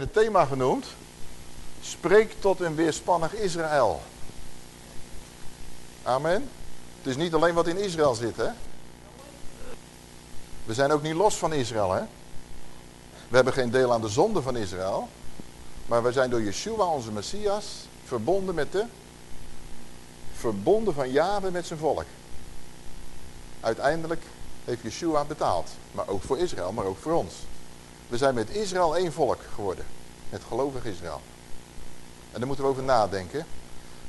het thema genoemd. Spreek tot een weerspannig Israël. Amen. Het is niet alleen wat in Israël zit, hè. We zijn ook niet los van Israël, hè. We hebben geen deel aan de zonde van Israël. Maar we zijn door Yeshua, onze Messias, verbonden met de... Verbonden van Jahwe met zijn volk. Uiteindelijk heeft Yeshua betaald. Maar ook voor Israël, maar ook voor ons. We zijn met Israël één volk geworden. Het gelovig Israël. En daar moeten we over nadenken.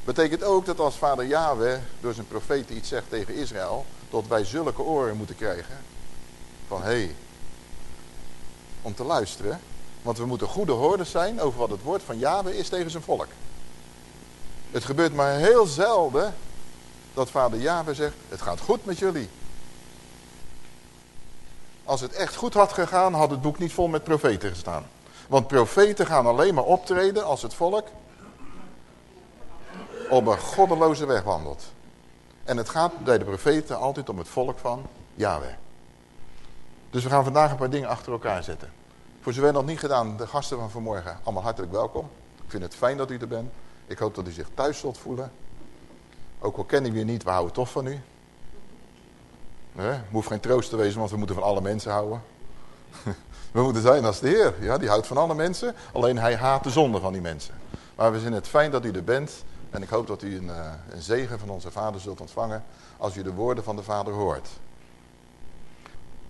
Betekent ook dat als vader Yahweh door zijn profeten iets zegt tegen Israël... dat wij zulke oren moeten krijgen. Van hé, hey, om te luisteren. Want we moeten goede hoorders zijn over wat het woord van Yahweh is tegen zijn volk. Het gebeurt maar heel zelden dat vader Yahweh zegt, het gaat goed met jullie. Als het echt goed had gegaan, had het boek niet vol met profeten gestaan. Want profeten gaan alleen maar optreden als het volk op een goddeloze weg wandelt. En het gaat bij de profeten altijd om het volk van Yahweh. Dus we gaan vandaag een paar dingen achter elkaar zetten. Voor zover nog niet gedaan, de gasten van vanmorgen, allemaal hartelijk welkom. Ik vind het fijn dat u er bent. Ik hoop dat u zich thuis zult voelen. Ook al kennen we u niet, we houden toch van u. We hoeven geen troost te wezen, want we moeten van alle mensen houden. We moeten zijn als de Heer. Ja, die houdt van alle mensen. Alleen hij haat de zonde van die mensen. Maar we vinden het fijn dat u er bent. En ik hoop dat u een, eh, een zegen van onze vader zult ontvangen. Als u de woorden van de vader hoort.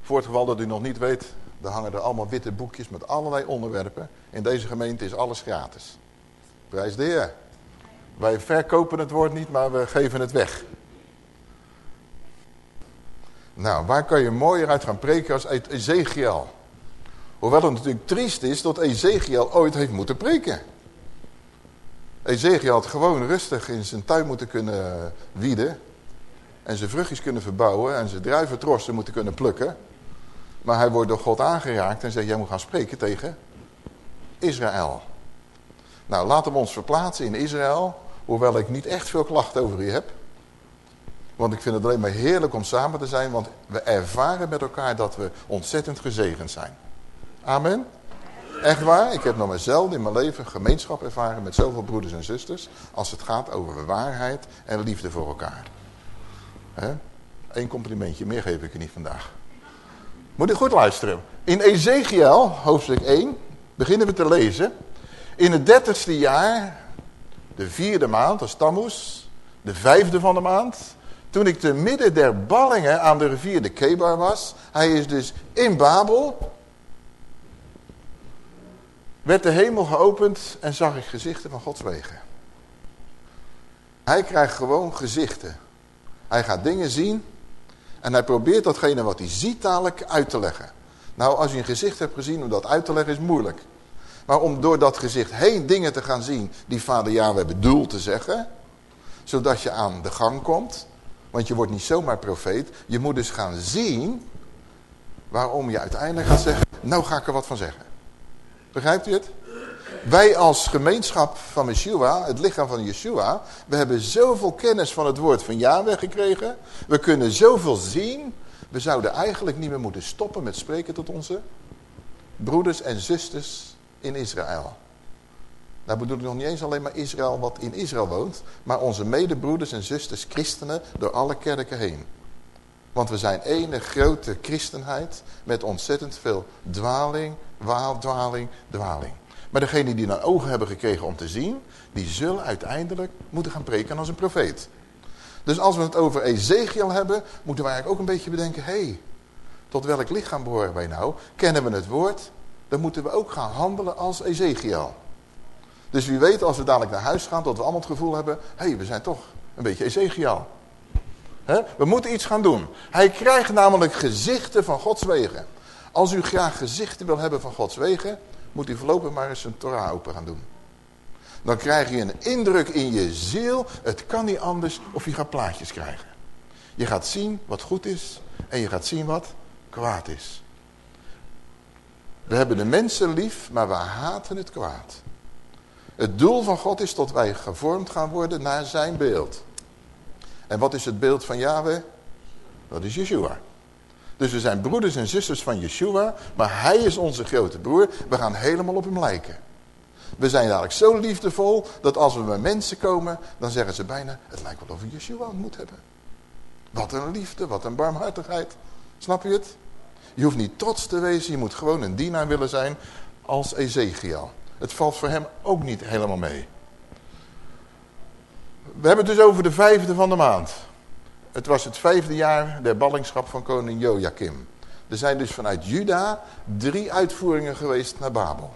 Voor het geval dat u nog niet weet. Dan hangen er allemaal witte boekjes met allerlei onderwerpen. In deze gemeente is alles gratis. Prijs de Heer. Wij verkopen het woord niet, maar we geven het weg. Nou, waar kan je mooier uit gaan preken als uit Ezekiel? Hoewel het natuurlijk triest is dat Ezekiel ooit heeft moeten preken. Ezekiel had gewoon rustig in zijn tuin moeten kunnen wieden. En zijn vruchtjes kunnen verbouwen en zijn druiventrossen moeten kunnen plukken. Maar hij wordt door God aangeraakt en zegt, jij moet gaan spreken tegen Israël. Nou, laten we ons verplaatsen in Israël. Hoewel ik niet echt veel klachten over u heb. Want ik vind het alleen maar heerlijk om samen te zijn. Want we ervaren met elkaar dat we ontzettend gezegend zijn. Amen. Echt waar, ik heb nog maar zelden in mijn leven gemeenschap ervaren met zoveel broeders en zusters. Als het gaat over waarheid en liefde voor elkaar. Eén complimentje, meer geef ik er niet vandaag. Moet je goed luisteren. In Ezekiel, hoofdstuk 1, beginnen we te lezen. In het dertigste jaar, de vierde maand, als Tammuz, de vijfde van de maand... Toen ik te midden der ballingen aan de rivier de Kebar was... Hij is dus in Babel... Werd de hemel geopend en zag ik gezichten van Gods wegen. Hij krijgt gewoon gezichten. Hij gaat dingen zien en hij probeert datgene wat hij ziet dadelijk uit te leggen. Nou, als je een gezicht hebt gezien, om dat uit te leggen is moeilijk. Maar om door dat gezicht heen dingen te gaan zien die vader Yahweh bedoelt te zeggen. Zodat je aan de gang komt. Want je wordt niet zomaar profeet. Je moet dus gaan zien waarom je uiteindelijk gaat zeggen, nou ga ik er wat van zeggen. Begrijpt u het? Wij als gemeenschap van Yeshua, het lichaam van Yeshua, we hebben zoveel kennis van het woord van Yahweh gekregen. We kunnen zoveel zien. We zouden eigenlijk niet meer moeten stoppen met spreken tot onze broeders en zusters in Israël. Daar bedoel ik nog niet eens alleen maar Israël wat in Israël woont, maar onze medebroeders en zusters christenen door alle kerken heen. Want we zijn ene grote christenheid met ontzettend veel dwaling, waaldwaling, dwaling. Maar degenen die dan ogen hebben gekregen om te zien, die zullen uiteindelijk moeten gaan preken als een profeet. Dus als we het over Ezekiel hebben, moeten wij eigenlijk ook een beetje bedenken, hé, hey, tot welk lichaam behoren wij nou? Kennen we het woord? Dan moeten we ook gaan handelen als Ezekiel. Dus wie weet als we dadelijk naar huis gaan, dat we allemaal het gevoel hebben, hé, hey, we zijn toch een beetje Ezekiel. We moeten iets gaan doen. Hij krijgt namelijk gezichten van Gods wegen. Als u graag gezichten wil hebben van Gods wegen, moet u voorlopig maar eens een Torah open gaan doen. Dan krijg je een indruk in je ziel, het kan niet anders, of je gaat plaatjes krijgen. Je gaat zien wat goed is en je gaat zien wat kwaad is. We hebben de mensen lief, maar we haten het kwaad. Het doel van God is dat wij gevormd gaan worden naar zijn beeld. En wat is het beeld van Yahweh? Dat is Yeshua. Dus we zijn broeders en zusters van Yeshua, maar hij is onze grote broer. We gaan helemaal op hem lijken. We zijn eigenlijk zo liefdevol dat als we bij mensen komen, dan zeggen ze bijna, het lijkt wel of we Yeshua ontmoet hebben. Wat een liefde, wat een barmhartigheid. Snap je het? Je hoeft niet trots te wezen, je moet gewoon een dienaar willen zijn als Ezekiel. Het valt voor hem ook niet helemaal mee. We hebben het dus over de vijfde van de maand. Het was het vijfde jaar der ballingschap van koning Joachim. Er zijn dus vanuit Juda drie uitvoeringen geweest naar Babel.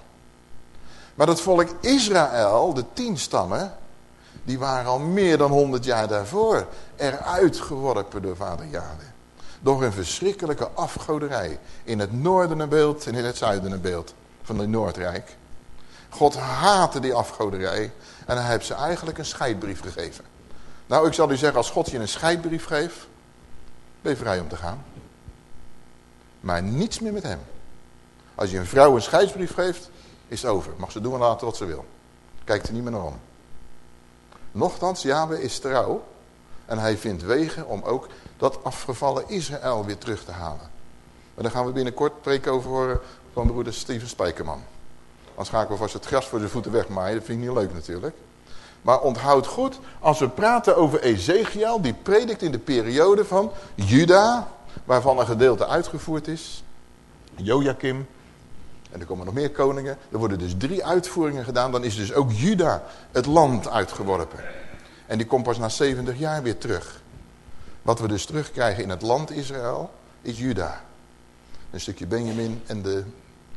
Maar dat volk Israël, de tien stammen, die waren al meer dan honderd jaar daarvoor eruit geworpen door vader Jade. Door een verschrikkelijke afgoderij. In het noorden beeld en in het zuiden beeld van het Noordrijk. God haatte die afgoderij en hij heeft ze eigenlijk een scheidbrief gegeven. Nou, ik zal u zeggen, als God je een scheidbrief geeft, ben je vrij om te gaan. Maar niets meer met hem. Als je een vrouw een scheidsbrief geeft, is het over. Mag ze doen en laten wat ze wil. Kijkt er niet meer naar om. Nochtans, Yahweh is trouw. En hij vindt wegen om ook dat afgevallen Israël weer terug te halen. Maar daar gaan we binnenkort preken over horen van broeder Steven Spijkerman. Dan ga ik alvast het gras voor zijn voeten wegmaaien. Dat vind ik niet leuk natuurlijk. Maar onthoud goed, als we praten over Ezekiel, die predikt in de periode van Juda, waarvan een gedeelte uitgevoerd is. Joachim, en er komen nog meer koningen. Er worden dus drie uitvoeringen gedaan. Dan is dus ook Juda het land uitgeworpen. En die komt pas na 70 jaar weer terug. Wat we dus terugkrijgen in het land Israël is Juda. Een stukje Benjamin en de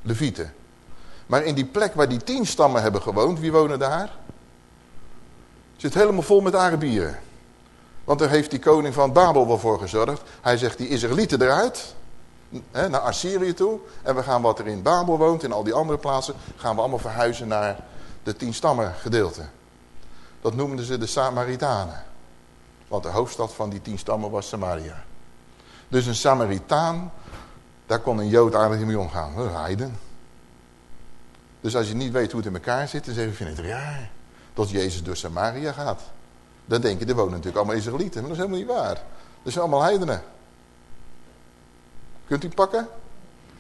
Levieten. Maar in die plek waar die tien stammen hebben gewoond, wie wonen daar? Zit helemaal vol met Arabieren. Want daar heeft die koning van Babel wel voor gezorgd. Hij zegt die Israëlieten eruit hè, naar Assyrië toe. En we gaan wat er in Babel woont, in al die andere plaatsen, gaan we allemaal verhuizen naar de tien stammen gedeelte. Dat noemden ze de Samaritanen. Want de hoofdstad van die tien stammen was Samaria. Dus een Samaritaan, daar kon een Jood aardig mee omgaan. Een heiden. Dus als je niet weet hoe het in elkaar zit, dan zeg je, vind het raar. Dat Jezus door Samaria gaat. Dan denk je, er wonen natuurlijk allemaal Israëlieten. Maar dat is helemaal niet waar. Dat zijn allemaal heidenen. Kunt u pakken?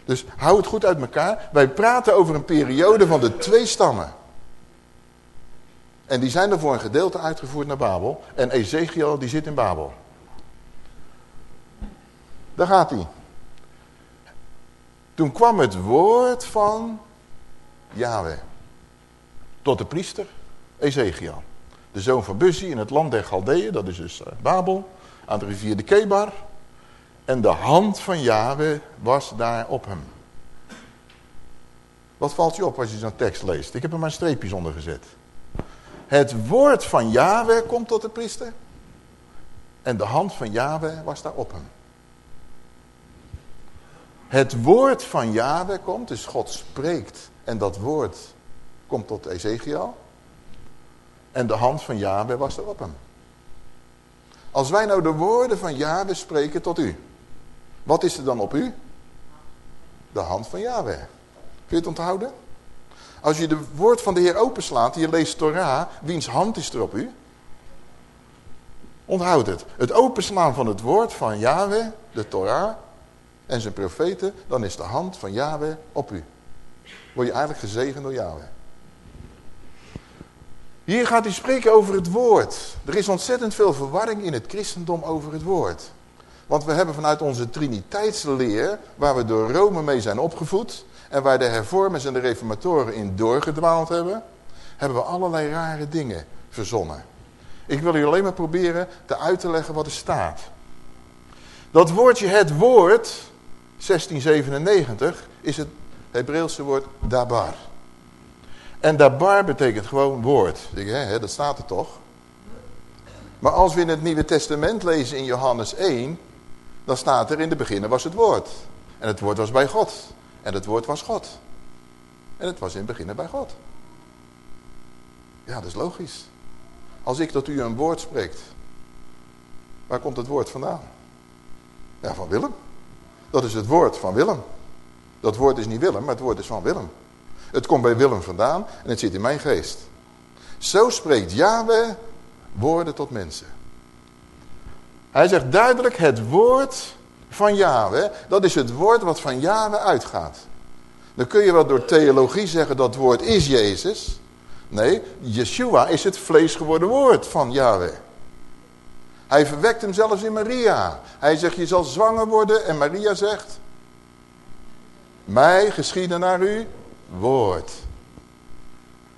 Dus hou het goed uit elkaar. Wij praten over een periode van de twee stammen. En die zijn er voor een gedeelte uitgevoerd naar Babel. En Ezekiel die zit in Babel. Daar gaat hij. Toen kwam het woord van Yahweh. Tot de priester Ezekiel. De zoon van Bussi in het land der Galdeeën. Dat is dus eh, Babel. Aan de rivier de Kebar. En de hand van Yahweh was daar op hem. Wat valt je op als je zo'n tekst leest? Ik heb er maar streepjes onder gezet. Het woord van Yahweh komt tot de priester. En de hand van Yahweh was daar op hem. Het woord van Yahweh komt, dus God spreekt. En dat woord komt tot Ezekiel. En de hand van Yahweh was er op hem. Als wij nou de woorden van Yahweh spreken tot u. Wat is er dan op u? De hand van Yahweh. Kun je het onthouden? Als je de woord van de Heer openslaat, je leest Torah, wiens hand is er op u? Onthoud het. Het openslaan van het woord van Yahweh, de Torah en zijn profeten, dan is de hand van Yahweh op u. Word je eigenlijk gezegend door Yahweh. Hier gaat hij spreken over het woord. Er is ontzettend veel verwarring in het christendom over het woord. Want we hebben vanuit onze triniteitsleer, waar we door Rome mee zijn opgevoed... en waar de hervormers en de reformatoren in doorgedwaald hebben... hebben we allerlei rare dingen verzonnen. Ik wil u alleen maar proberen te uit te leggen wat er staat. Dat woordje het woord, 1697, is het Hebreeuwse woord dabar. En dabar betekent gewoon woord. Dat staat er toch? Maar als we in het Nieuwe Testament lezen in Johannes 1... dan staat er in de beginnen was het woord. En het woord was bij God. En het woord was God. En het was in het begin bij God. Ja, dat is logisch. Als ik tot u een woord spreekt... waar komt het woord vandaan? Ja, van Willem. Dat is het woord van Willem. Dat woord is niet Willem, maar het woord is van Willem. Het komt bij Willem vandaan en het zit in mijn geest. Zo spreekt Yahweh woorden tot mensen. Hij zegt duidelijk het woord van Yahweh, dat is het woord wat van Yahweh uitgaat. Dan kun je wel door theologie zeggen dat woord is Jezus. Nee, Yeshua is het vlees geworden woord van Yahweh. Hij verwekt hem zelfs in Maria. Hij zegt, je zal zwanger worden. En Maria zegt, mij geschieden naar u woord.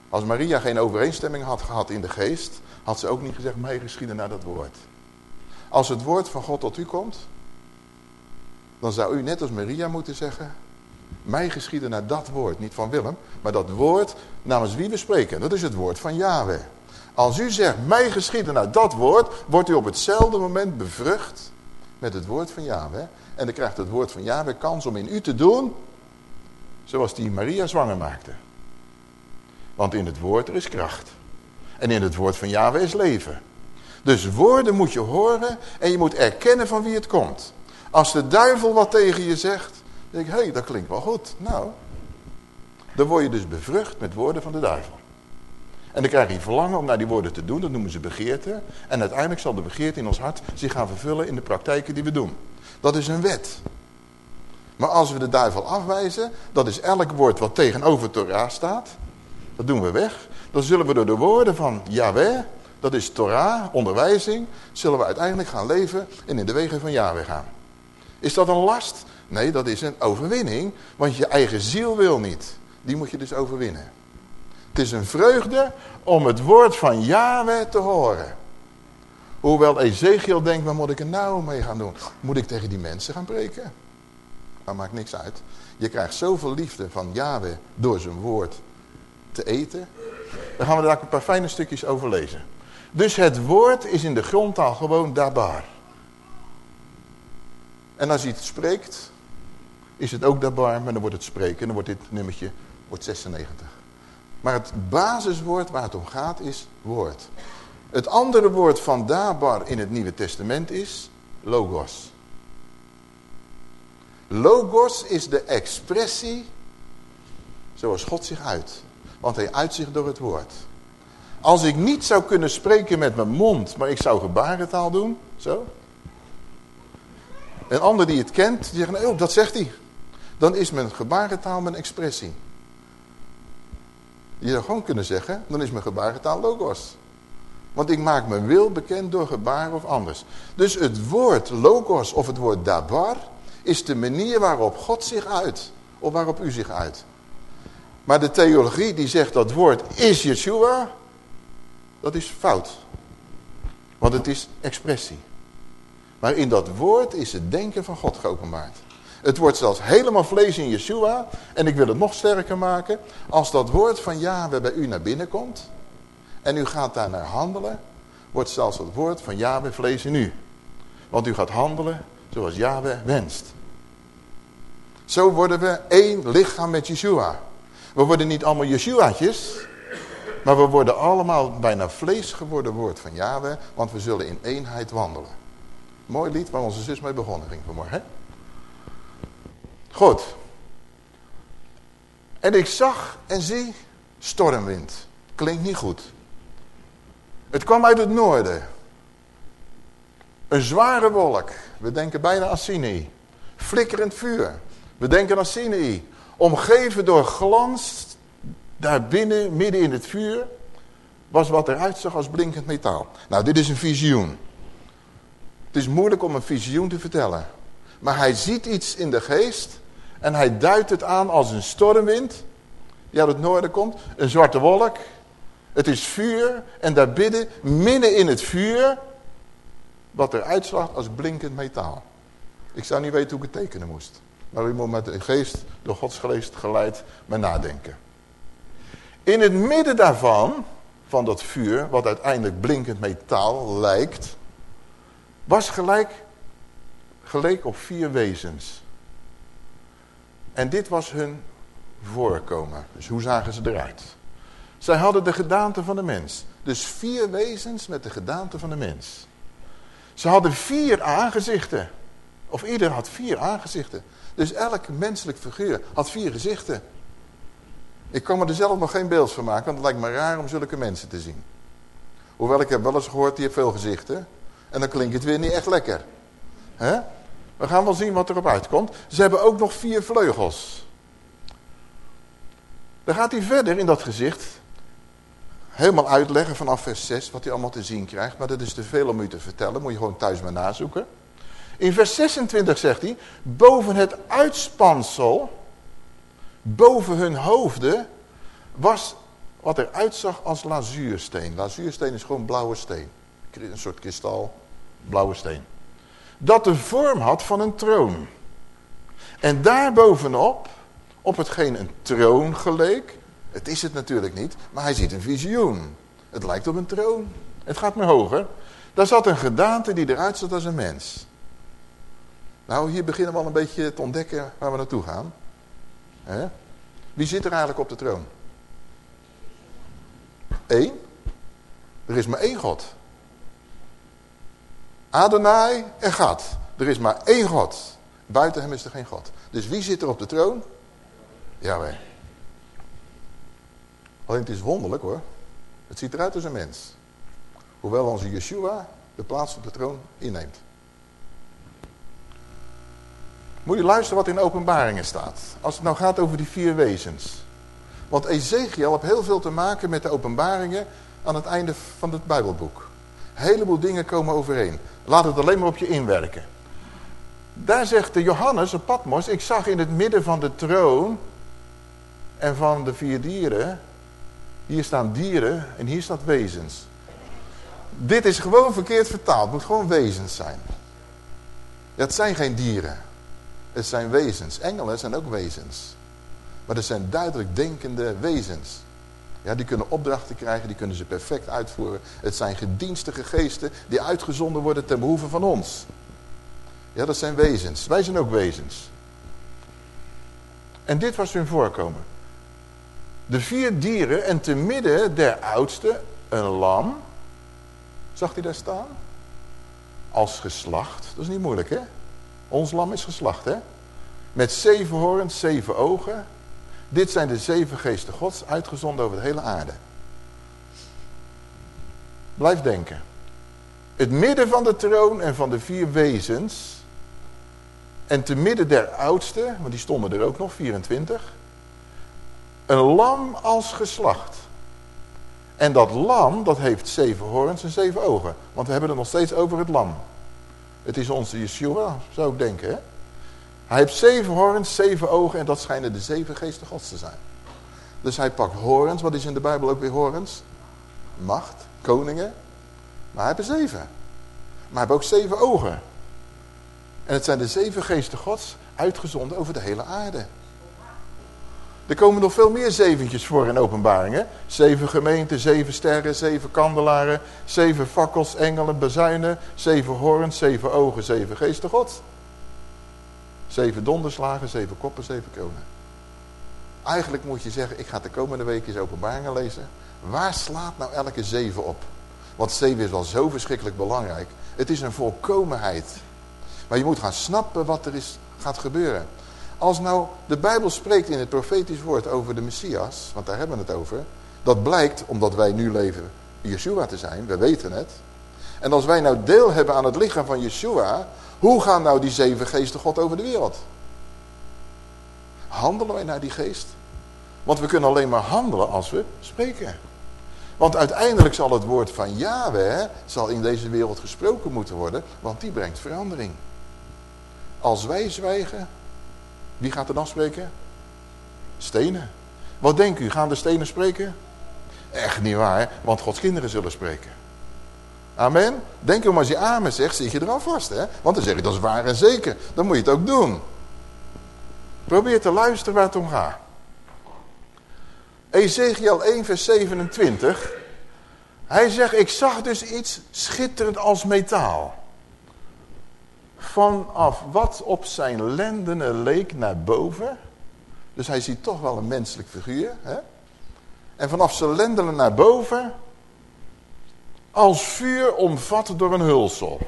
Als Maria geen overeenstemming had gehad in de geest, had ze ook niet gezegd, mij geschieden naar dat woord. Als het woord van God tot u komt, dan zou u net als Maria moeten zeggen, mij geschieden naar dat woord, niet van Willem, maar dat woord namens wie we spreken. Dat is het woord van Yahweh. Als u zegt, mij geschieden naar dat woord, wordt u op hetzelfde moment bevrucht met het woord van Yahweh. En dan krijgt het woord van Yahweh kans om in u te doen, zoals die Maria zwanger maakte. Want in het woord er is kracht. En in het woord van Yahweh is leven. Dus woorden moet je horen en je moet erkennen van wie het komt. Als de duivel wat tegen je zegt, denk ik, hé, hey, dat klinkt wel goed. Nou, dan word je dus bevrucht met woorden van de duivel. En dan krijg je verlangen om naar die woorden te doen, dat noemen ze begeerte. En uiteindelijk zal de begeerte in ons hart zich gaan vervullen in de praktijken die we doen. Dat is een wet. Maar als we de duivel afwijzen, dat is elk woord wat tegenover Torah staat, dat doen we weg. Dan zullen we door de woorden van Yahweh, dat is Torah, onderwijzing, zullen we uiteindelijk gaan leven en in de wegen van Yahweh gaan. Is dat een last? Nee, dat is een overwinning, want je eigen ziel wil niet. Die moet je dus overwinnen. Het is een vreugde om het woord van Yahweh te horen. Hoewel Ezekiel denkt, waar moet ik er nou mee gaan doen? Moet ik tegen die mensen gaan preken? Dat maakt niks uit. Je krijgt zoveel liefde van Yahweh door zijn woord te eten. Dan gaan we daar een paar fijne stukjes over lezen. Dus het woord is in de grondtaal gewoon dabar. En als hij het spreekt, is het ook dabar, maar dan wordt het spreken. En dan wordt dit nummertje wordt 96. Maar het basiswoord waar het om gaat is woord. Het andere woord van dabar in het Nieuwe Testament is logos. Logos is de expressie zoals God zich uit. Want hij uit zich door het woord. Als ik niet zou kunnen spreken met mijn mond, maar ik zou gebarentaal doen, zo. Een ander die het kent, die zegt, oh, dat zegt hij. Dan is mijn gebarentaal mijn expressie. Je zou gewoon kunnen zeggen, dan is mijn gebarentaal logos. Want ik maak mijn wil bekend door gebaar of anders. Dus het woord logos of het woord dabar is de manier waarop God zich uit. Of waarop u zich uit. Maar de theologie die zegt dat woord is Yeshua, dat is fout. Want het is expressie. Maar in dat woord is het denken van God geopenbaard. Het wordt zelfs helemaal vlees in Yeshua. En ik wil het nog sterker maken. Als dat woord van Yahweh bij u naar binnen komt. En u gaat daar naar handelen. Wordt zelfs het woord van Yahweh vlees in u. Want u gaat handelen zoals Yahweh wenst. Zo worden we één lichaam met Yeshua. We worden niet allemaal Yeshua's, maar we worden allemaal bijna vlees geworden woord van Yahweh, want we zullen in eenheid wandelen. Mooi lied waar onze zus mee begonnen ging vanmorgen. Hè? Goed. En ik zag en zie stormwind. Klinkt niet goed. Het kwam uit het noorden. Een zware wolk. We denken bijna aan. Flikkerend vuur. We denken aan Sinai. Omgeven door glans, daarbinnen, midden in het vuur, was wat eruit zag als blinkend metaal. Nou, dit is een visioen. Het is moeilijk om een visioen te vertellen. Maar hij ziet iets in de geest en hij duidt het aan als een stormwind die uit het noorden komt. Een zwarte wolk. Het is vuur en daarbinnen, midden in het vuur, wat eruit zag als blinkend metaal. Ik zou niet weten hoe ik het tekenen moest. Maar u moet met de geest, door Gods geest geleid, maar nadenken. In het midden daarvan, van dat vuur, wat uiteindelijk blinkend metaal lijkt, was gelijk, geleek op vier wezens. En dit was hun voorkomen. Dus hoe zagen ze eruit? Zij hadden de gedaante van de mens. Dus vier wezens met de gedaante van de mens. Ze hadden vier aangezichten. Of ieder had vier aangezichten. Dus elk menselijk figuur had vier gezichten. Ik kan me er zelf nog geen beeld van maken, want het lijkt me raar om zulke mensen te zien. Hoewel ik heb wel eens gehoord, die heeft veel gezichten. En dan klinkt het weer niet echt lekker. We gaan wel zien wat erop uitkomt. Ze hebben ook nog vier vleugels. Dan gaat hij verder in dat gezicht. Helemaal uitleggen vanaf vers 6 wat hij allemaal te zien krijgt. Maar dat is te veel om u te vertellen. Moet je gewoon thuis maar nazoeken. In vers 26 zegt hij. Boven het uitspansel. Boven hun hoofden. Was wat er uitzag als lazuursteen. Lazuursteen is gewoon blauwe steen. Een soort kristal. Blauwe steen. Dat de vorm had van een troon. En daarbovenop op hetgeen een troon geleek. Het is het natuurlijk niet, maar hij ziet een visioen. Het lijkt op een troon. Het gaat maar hoger. Daar zat een gedaante die eruit zat als een mens. Nou, hier beginnen we al een beetje te ontdekken waar we naartoe gaan. Wie zit er eigenlijk op de troon? Eén. Er is maar één God. Adonai en Gad. Er is maar één God. Buiten hem is er geen God. Dus wie zit er op de troon? Jawel. Alleen het is wonderlijk hoor. Het ziet eruit als een mens. Hoewel onze Yeshua de plaats op de troon inneemt. Moet je luisteren wat in openbaringen staat. Als het nou gaat over die vier wezens. Want Ezekiel heeft heel veel te maken met de openbaringen aan het einde van het Bijbelboek. Heleboel dingen komen overeen. Laat het alleen maar op je inwerken. Daar zegt de Johannes, een Patmos, ik zag in het midden van de troon en van de vier dieren, hier staan dieren en hier staat wezens. Dit is gewoon verkeerd vertaald, het moet gewoon wezens zijn. Het zijn geen dieren, het zijn wezens. Engelen zijn ook wezens. Maar dat zijn duidelijk denkende wezens. Ja, die kunnen opdrachten krijgen, die kunnen ze perfect uitvoeren. Het zijn gedienstige geesten die uitgezonden worden ten behoeve van ons. Ja, dat zijn wezens. Wij zijn ook wezens. En dit was hun voorkomen. De vier dieren en te midden der oudste een lam. Zag hij daar staan? Als geslacht. Dat is niet moeilijk, hè? Ons lam is geslacht, hè? Met zeven horens, zeven ogen. Dit zijn de zeven geesten gods, uitgezonden over de hele aarde. Blijf denken. Het midden van de troon en van de vier wezens. En te midden der oudste, want die stonden er ook nog, 24. Een lam als geslacht. En dat lam, dat heeft zeven horens en zeven ogen. Want we hebben het nog steeds over het lam. Het is onze Yeshua, zou ik denken. Hè? Hij heeft zeven horens, zeven ogen en dat schijnen de zeven geesten gods te zijn. Dus hij pakt horens, wat is in de Bijbel ook weer horens? Macht, koningen. Maar hij heeft zeven. Maar hij heeft ook zeven ogen. En het zijn de zeven geesten gods uitgezonden over de hele aarde. Er komen nog veel meer zeventjes voor in openbaringen. Zeven gemeenten, zeven sterren, zeven kandelaren, zeven fakkels, engelen, bezuinen, zeven horens, zeven ogen, zeven geesten gods. Zeven donderslagen, zeven koppen, zeven kronen. Eigenlijk moet je zeggen, ik ga de komende week eens openbaringen lezen. Waar slaat nou elke zeven op? Want zeven is wel zo verschrikkelijk belangrijk. Het is een volkomenheid. Maar je moet gaan snappen wat er is, gaat gebeuren. Als nou de Bijbel spreekt in het profetisch woord over de Messias, want daar hebben we het over. Dat blijkt, omdat wij nu leven Yeshua te zijn, we weten het. En als wij nou deel hebben aan het lichaam van Yeshua, hoe gaan nou die zeven geesten God over de wereld? Handelen wij naar die geest? Want we kunnen alleen maar handelen als we spreken. Want uiteindelijk zal het woord van Yahweh zal in deze wereld gesproken moeten worden, want die brengt verandering. Als wij zwijgen, wie gaat er dan spreken? Stenen. Wat denkt u, gaan de stenen spreken? Echt niet waar, want Gods kinderen zullen spreken. Amen. Denk om als je amen zegt, zit je er al vast. Hè? Want dan zeg je, dat is waar en zeker. Dan moet je het ook doen. Probeer te luisteren waar het om gaat. Ezekiel 1 vers 27. Hij zegt, ik zag dus iets schitterend als metaal. Vanaf wat op zijn lendenen leek naar boven. Dus hij ziet toch wel een menselijk figuur. Hè? En vanaf zijn lendenen naar boven als vuur omvat door een hulsel.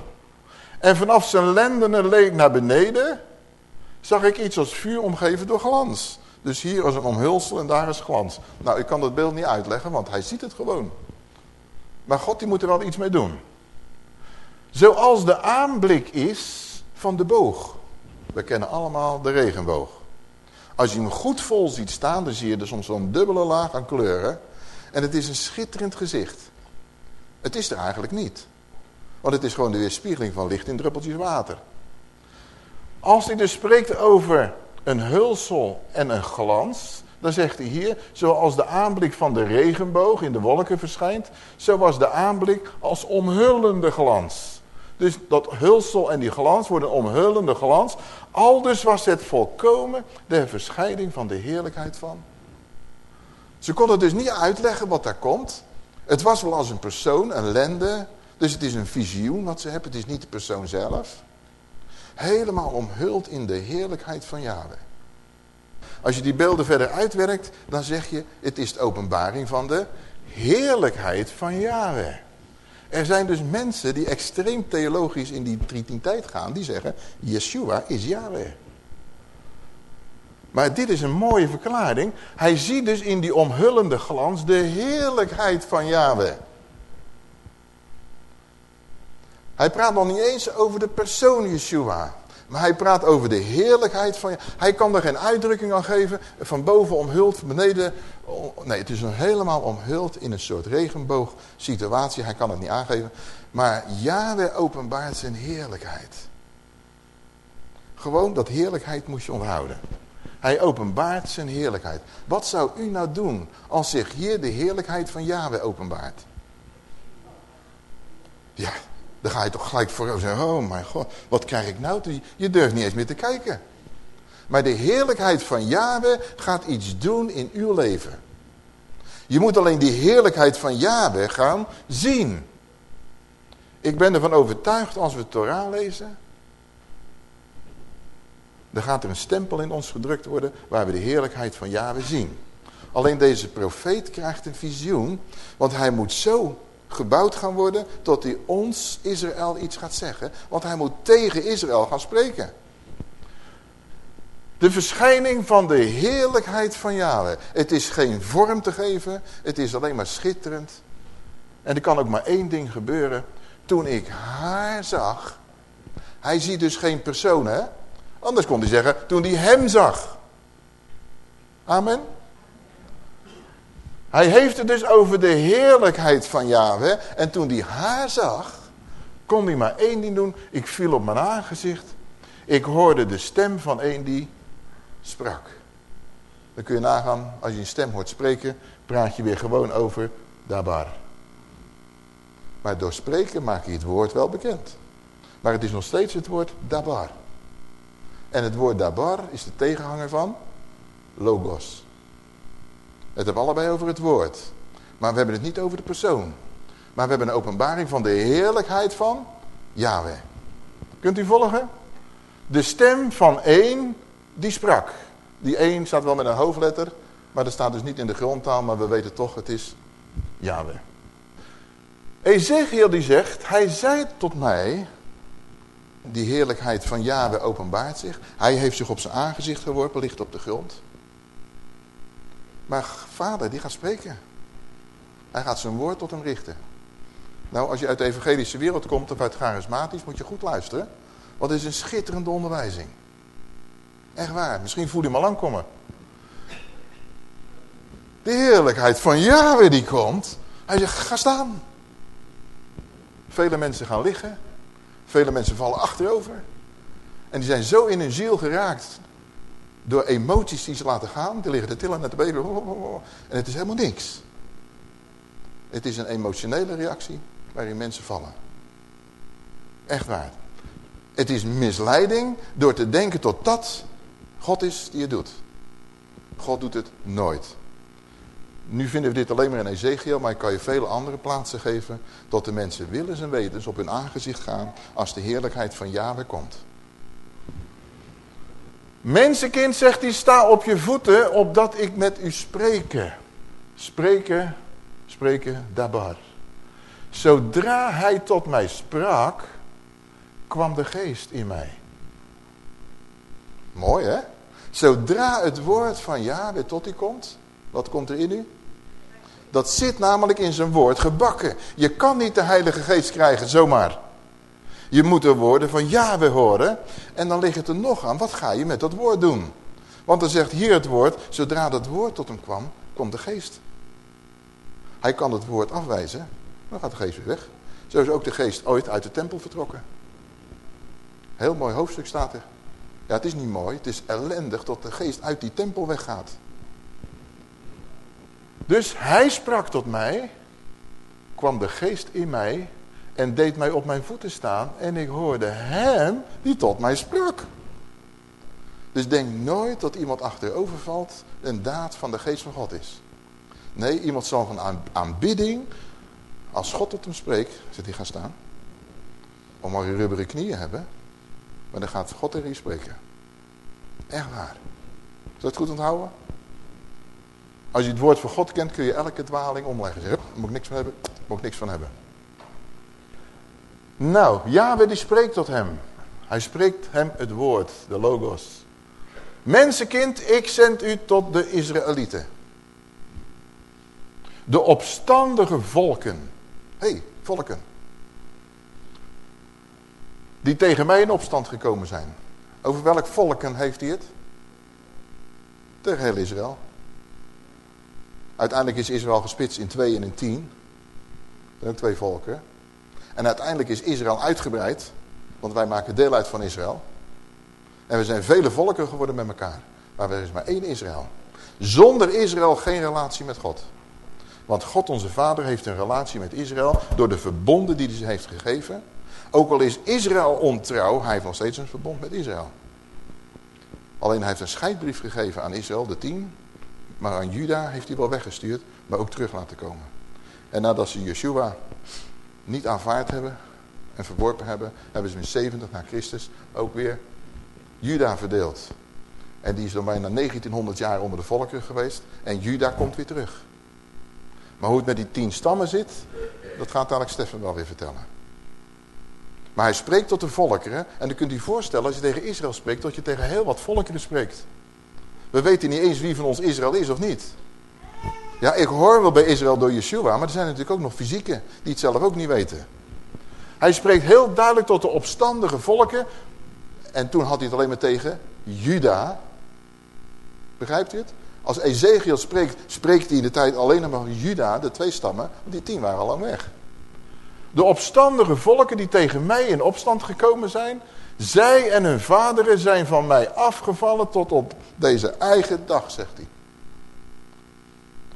En vanaf zijn lendenen leek naar beneden, zag ik iets als vuur omgeven door glans. Dus hier is een omhulsel en daar is glans. Nou, ik kan dat beeld niet uitleggen, want hij ziet het gewoon. Maar God die moet er wel iets mee doen. Zoals de aanblik is van de boog. We kennen allemaal de regenboog. Als je hem goed vol ziet staan, dan zie je er soms zo'n dubbele laag aan kleuren. En het is een schitterend gezicht. Het is er eigenlijk niet. Want het is gewoon de weerspiegeling van licht in druppeltjes water. Als hij dus spreekt over een hulsel en een glans, dan zegt hij hier, zoals de aanblik van de regenboog in de wolken verschijnt, zo was de aanblik als omhullende glans. Dus dat hulsel en die glans worden omhullende glans. Al dus was het volkomen de verscheiding van de heerlijkheid van. Ze konden dus niet uitleggen wat daar komt. Het was wel als een persoon, een lende. Dus het is een visioen wat ze hebben. Het is niet de persoon zelf. Helemaal omhuld in de heerlijkheid van Yahweh. Als je die beelden verder uitwerkt, dan zeg je, het is de openbaring van de heerlijkheid van Yahweh. Er zijn dus mensen die extreem theologisch in die triniteit gaan, die zeggen, Yeshua is Yahweh. Maar dit is een mooie verklaring. Hij ziet dus in die omhullende glans de heerlijkheid van Yahweh. Hij praat nog niet eens over de persoon Yeshua. Maar hij praat over de heerlijkheid van... Hij kan er geen uitdrukking aan geven. Van boven omhuld, van beneden... Nee, het is helemaal omhuld in een soort regenboog situatie. Hij kan het niet aangeven. Maar Yahweh openbaart zijn heerlijkheid. Gewoon dat heerlijkheid moet je onthouden. Hij openbaart zijn heerlijkheid. Wat zou u nou doen als zich hier de heerlijkheid van Yahweh openbaart? Ja, dan ga je toch gelijk voor zeggen, oh mijn god, wat krijg ik nou? Je durft niet eens meer te kijken. Maar de heerlijkheid van Yahweh gaat iets doen in uw leven. Je moet alleen die heerlijkheid van Yahweh gaan zien. Ik ben ervan overtuigd als we Torah lezen. Dan gaat er een stempel in ons gedrukt worden waar we de heerlijkheid van Yahweh zien. Alleen deze profeet krijgt een visioen. Want hij moet zo gebouwd gaan worden tot hij ons, Israël, iets gaat zeggen. Want hij moet tegen Israël gaan spreken. De verschijning van de heerlijkheid van Yahweh. Het is geen vorm te geven, het is alleen maar schitterend. En er kan ook maar één ding gebeuren. Toen ik haar zag, hij ziet dus geen persoon hè. Anders kon hij zeggen, toen hij hem zag. Amen. Hij heeft het dus over de heerlijkheid van Yahweh. En toen hij haar zag, kon hij maar één ding doen. Ik viel op mijn aangezicht. Ik hoorde de stem van een die sprak. Dan kun je nagaan, als je een stem hoort spreken, praat je weer gewoon over dabar. Maar door spreken maak je het woord wel bekend. Maar het is nog steeds het woord dabar. En het woord dabar is de tegenhanger van logos. Het hebben allebei over het woord. Maar we hebben het niet over de persoon. Maar we hebben een openbaring van de heerlijkheid van Yahweh. Kunt u volgen? De stem van één die sprak. Die één staat wel met een hoofdletter. Maar dat staat dus niet in de grondtaal. Maar we weten toch, het is Yahweh. Ezekiel die zegt, hij zei tot mij, die heerlijkheid van Yahweh openbaart zich. Hij heeft zich op zijn aangezicht geworpen, ligt op de grond. Maar vader, die gaat spreken. Hij gaat zijn woord tot hem richten. Nou, als je uit de evangelische wereld komt of uit charismatisch, moet je goed luisteren. Want het is een schitterende onderwijzing. Echt waar, misschien voel je hem al aankomen. De heerlijkheid van Yahweh die komt. Hij zegt, ga staan. Vele mensen gaan liggen. Vele mensen vallen achterover. En die zijn zo in hun ziel geraakt door emoties die ze laten gaan. Die liggen te tillen naar de baby. En het is helemaal niks. Het is een emotionele reactie waarin mensen vallen. Echt waar. Het is misleiding door te denken tot dat God is die het doet. God doet het nooit. Nu vinden we dit alleen maar in Ezekiel, maar ik kan je vele andere plaatsen geven... dat de mensen willens en wetens op hun aangezicht gaan als de heerlijkheid van Yahweh komt. Mensenkind, zegt hij, sta op je voeten, opdat ik met u spreken. Spreken, spreken, dabar. Zodra hij tot mij sprak, kwam de geest in mij. Mooi, hè? Zodra het woord van Yahweh tot u komt, wat komt er in u? Dat zit namelijk in zijn woord gebakken. Je kan niet de heilige geest krijgen zomaar. Je moet de woorden van Yahweh horen. En dan ligt het er nog aan, wat ga je met dat woord doen? Want dan zegt hier het woord, zodra dat woord tot hem kwam, komt de geest. Hij kan het woord afwijzen, dan gaat de geest weer weg. Zo is ook de geest ooit uit de tempel vertrokken. Heel mooi hoofdstuk staat er. Ja, het is niet mooi, het is ellendig dat de geest uit die tempel weggaat. Dus hij sprak tot mij, kwam de geest in mij en deed mij op mijn voeten staan en ik hoorde hem die tot mij sprak. Dus denk nooit dat iemand achterover valt een daad van de geest van God is. Nee, iemand zal van aanbidding, als God tot hem spreekt, zit hij gaan staan. Om maar je rubberen knieën hebben. Maar dan gaat God tegen je spreken. Echt waar. Zou het goed onthouden? Als je het woord van God kent, kun je elke dwaling omleggen. Zeg, moet ik niks van hebben, moet ik niks van hebben. Nou, Yahweh die spreekt tot hem. Hij spreekt hem het woord, de logos. Mensenkind, ik zend u tot de Israëlieten. De opstandige volken. Hé, hey, volken. Die tegen mij in opstand gekomen zijn. Over welk volken heeft hij het? Tegen heel Israël. Uiteindelijk is Israël gespitst in twee en in tien. Twee volken. En uiteindelijk is Israël uitgebreid. Want wij maken deel uit van Israël. En we zijn vele volken geworden met elkaar. Maar er is maar één Israël. Zonder Israël geen relatie met God. Want God onze Vader heeft een relatie met Israël door de verbonden die hij ze heeft gegeven. Ook al is Israël ontrouw, hij heeft nog steeds een verbond met Israël. Alleen hij heeft een scheidbrief gegeven aan Israël, de tien. Maar aan Juda heeft hij wel weggestuurd, maar ook terug laten komen. En nadat ze Yeshua niet aanvaard hebben en verworpen hebben, hebben ze in 70 na Christus ook weer Juda verdeeld. En die is dan bijna 1900 jaar onder de volkeren geweest. En Juda komt weer terug. Maar hoe het met die tien stammen zit, dat gaat dadelijk Stefan wel weer vertellen. Maar hij spreekt tot de volkeren. En dan kunt u voorstellen, als je tegen Israël spreekt, dat je tegen heel wat volkeren spreekt. We weten niet eens wie van ons Israël is of niet. Ja, ik hoor wel bij Israël door Yeshua, maar er zijn natuurlijk ook nog fysieken die het zelf ook niet weten. Hij spreekt heel duidelijk tot de opstandige volken. En toen had hij het alleen maar tegen Juda. Begrijpt u het? Als Ezekiel spreekt, spreekt hij in de tijd alleen maar Juda, de twee stammen. Want die tien waren al lang weg. De opstandige volken die tegen mij in opstand gekomen zijn. Zij en hun vaderen zijn van mij afgevallen tot op deze eigen dag, zegt hij.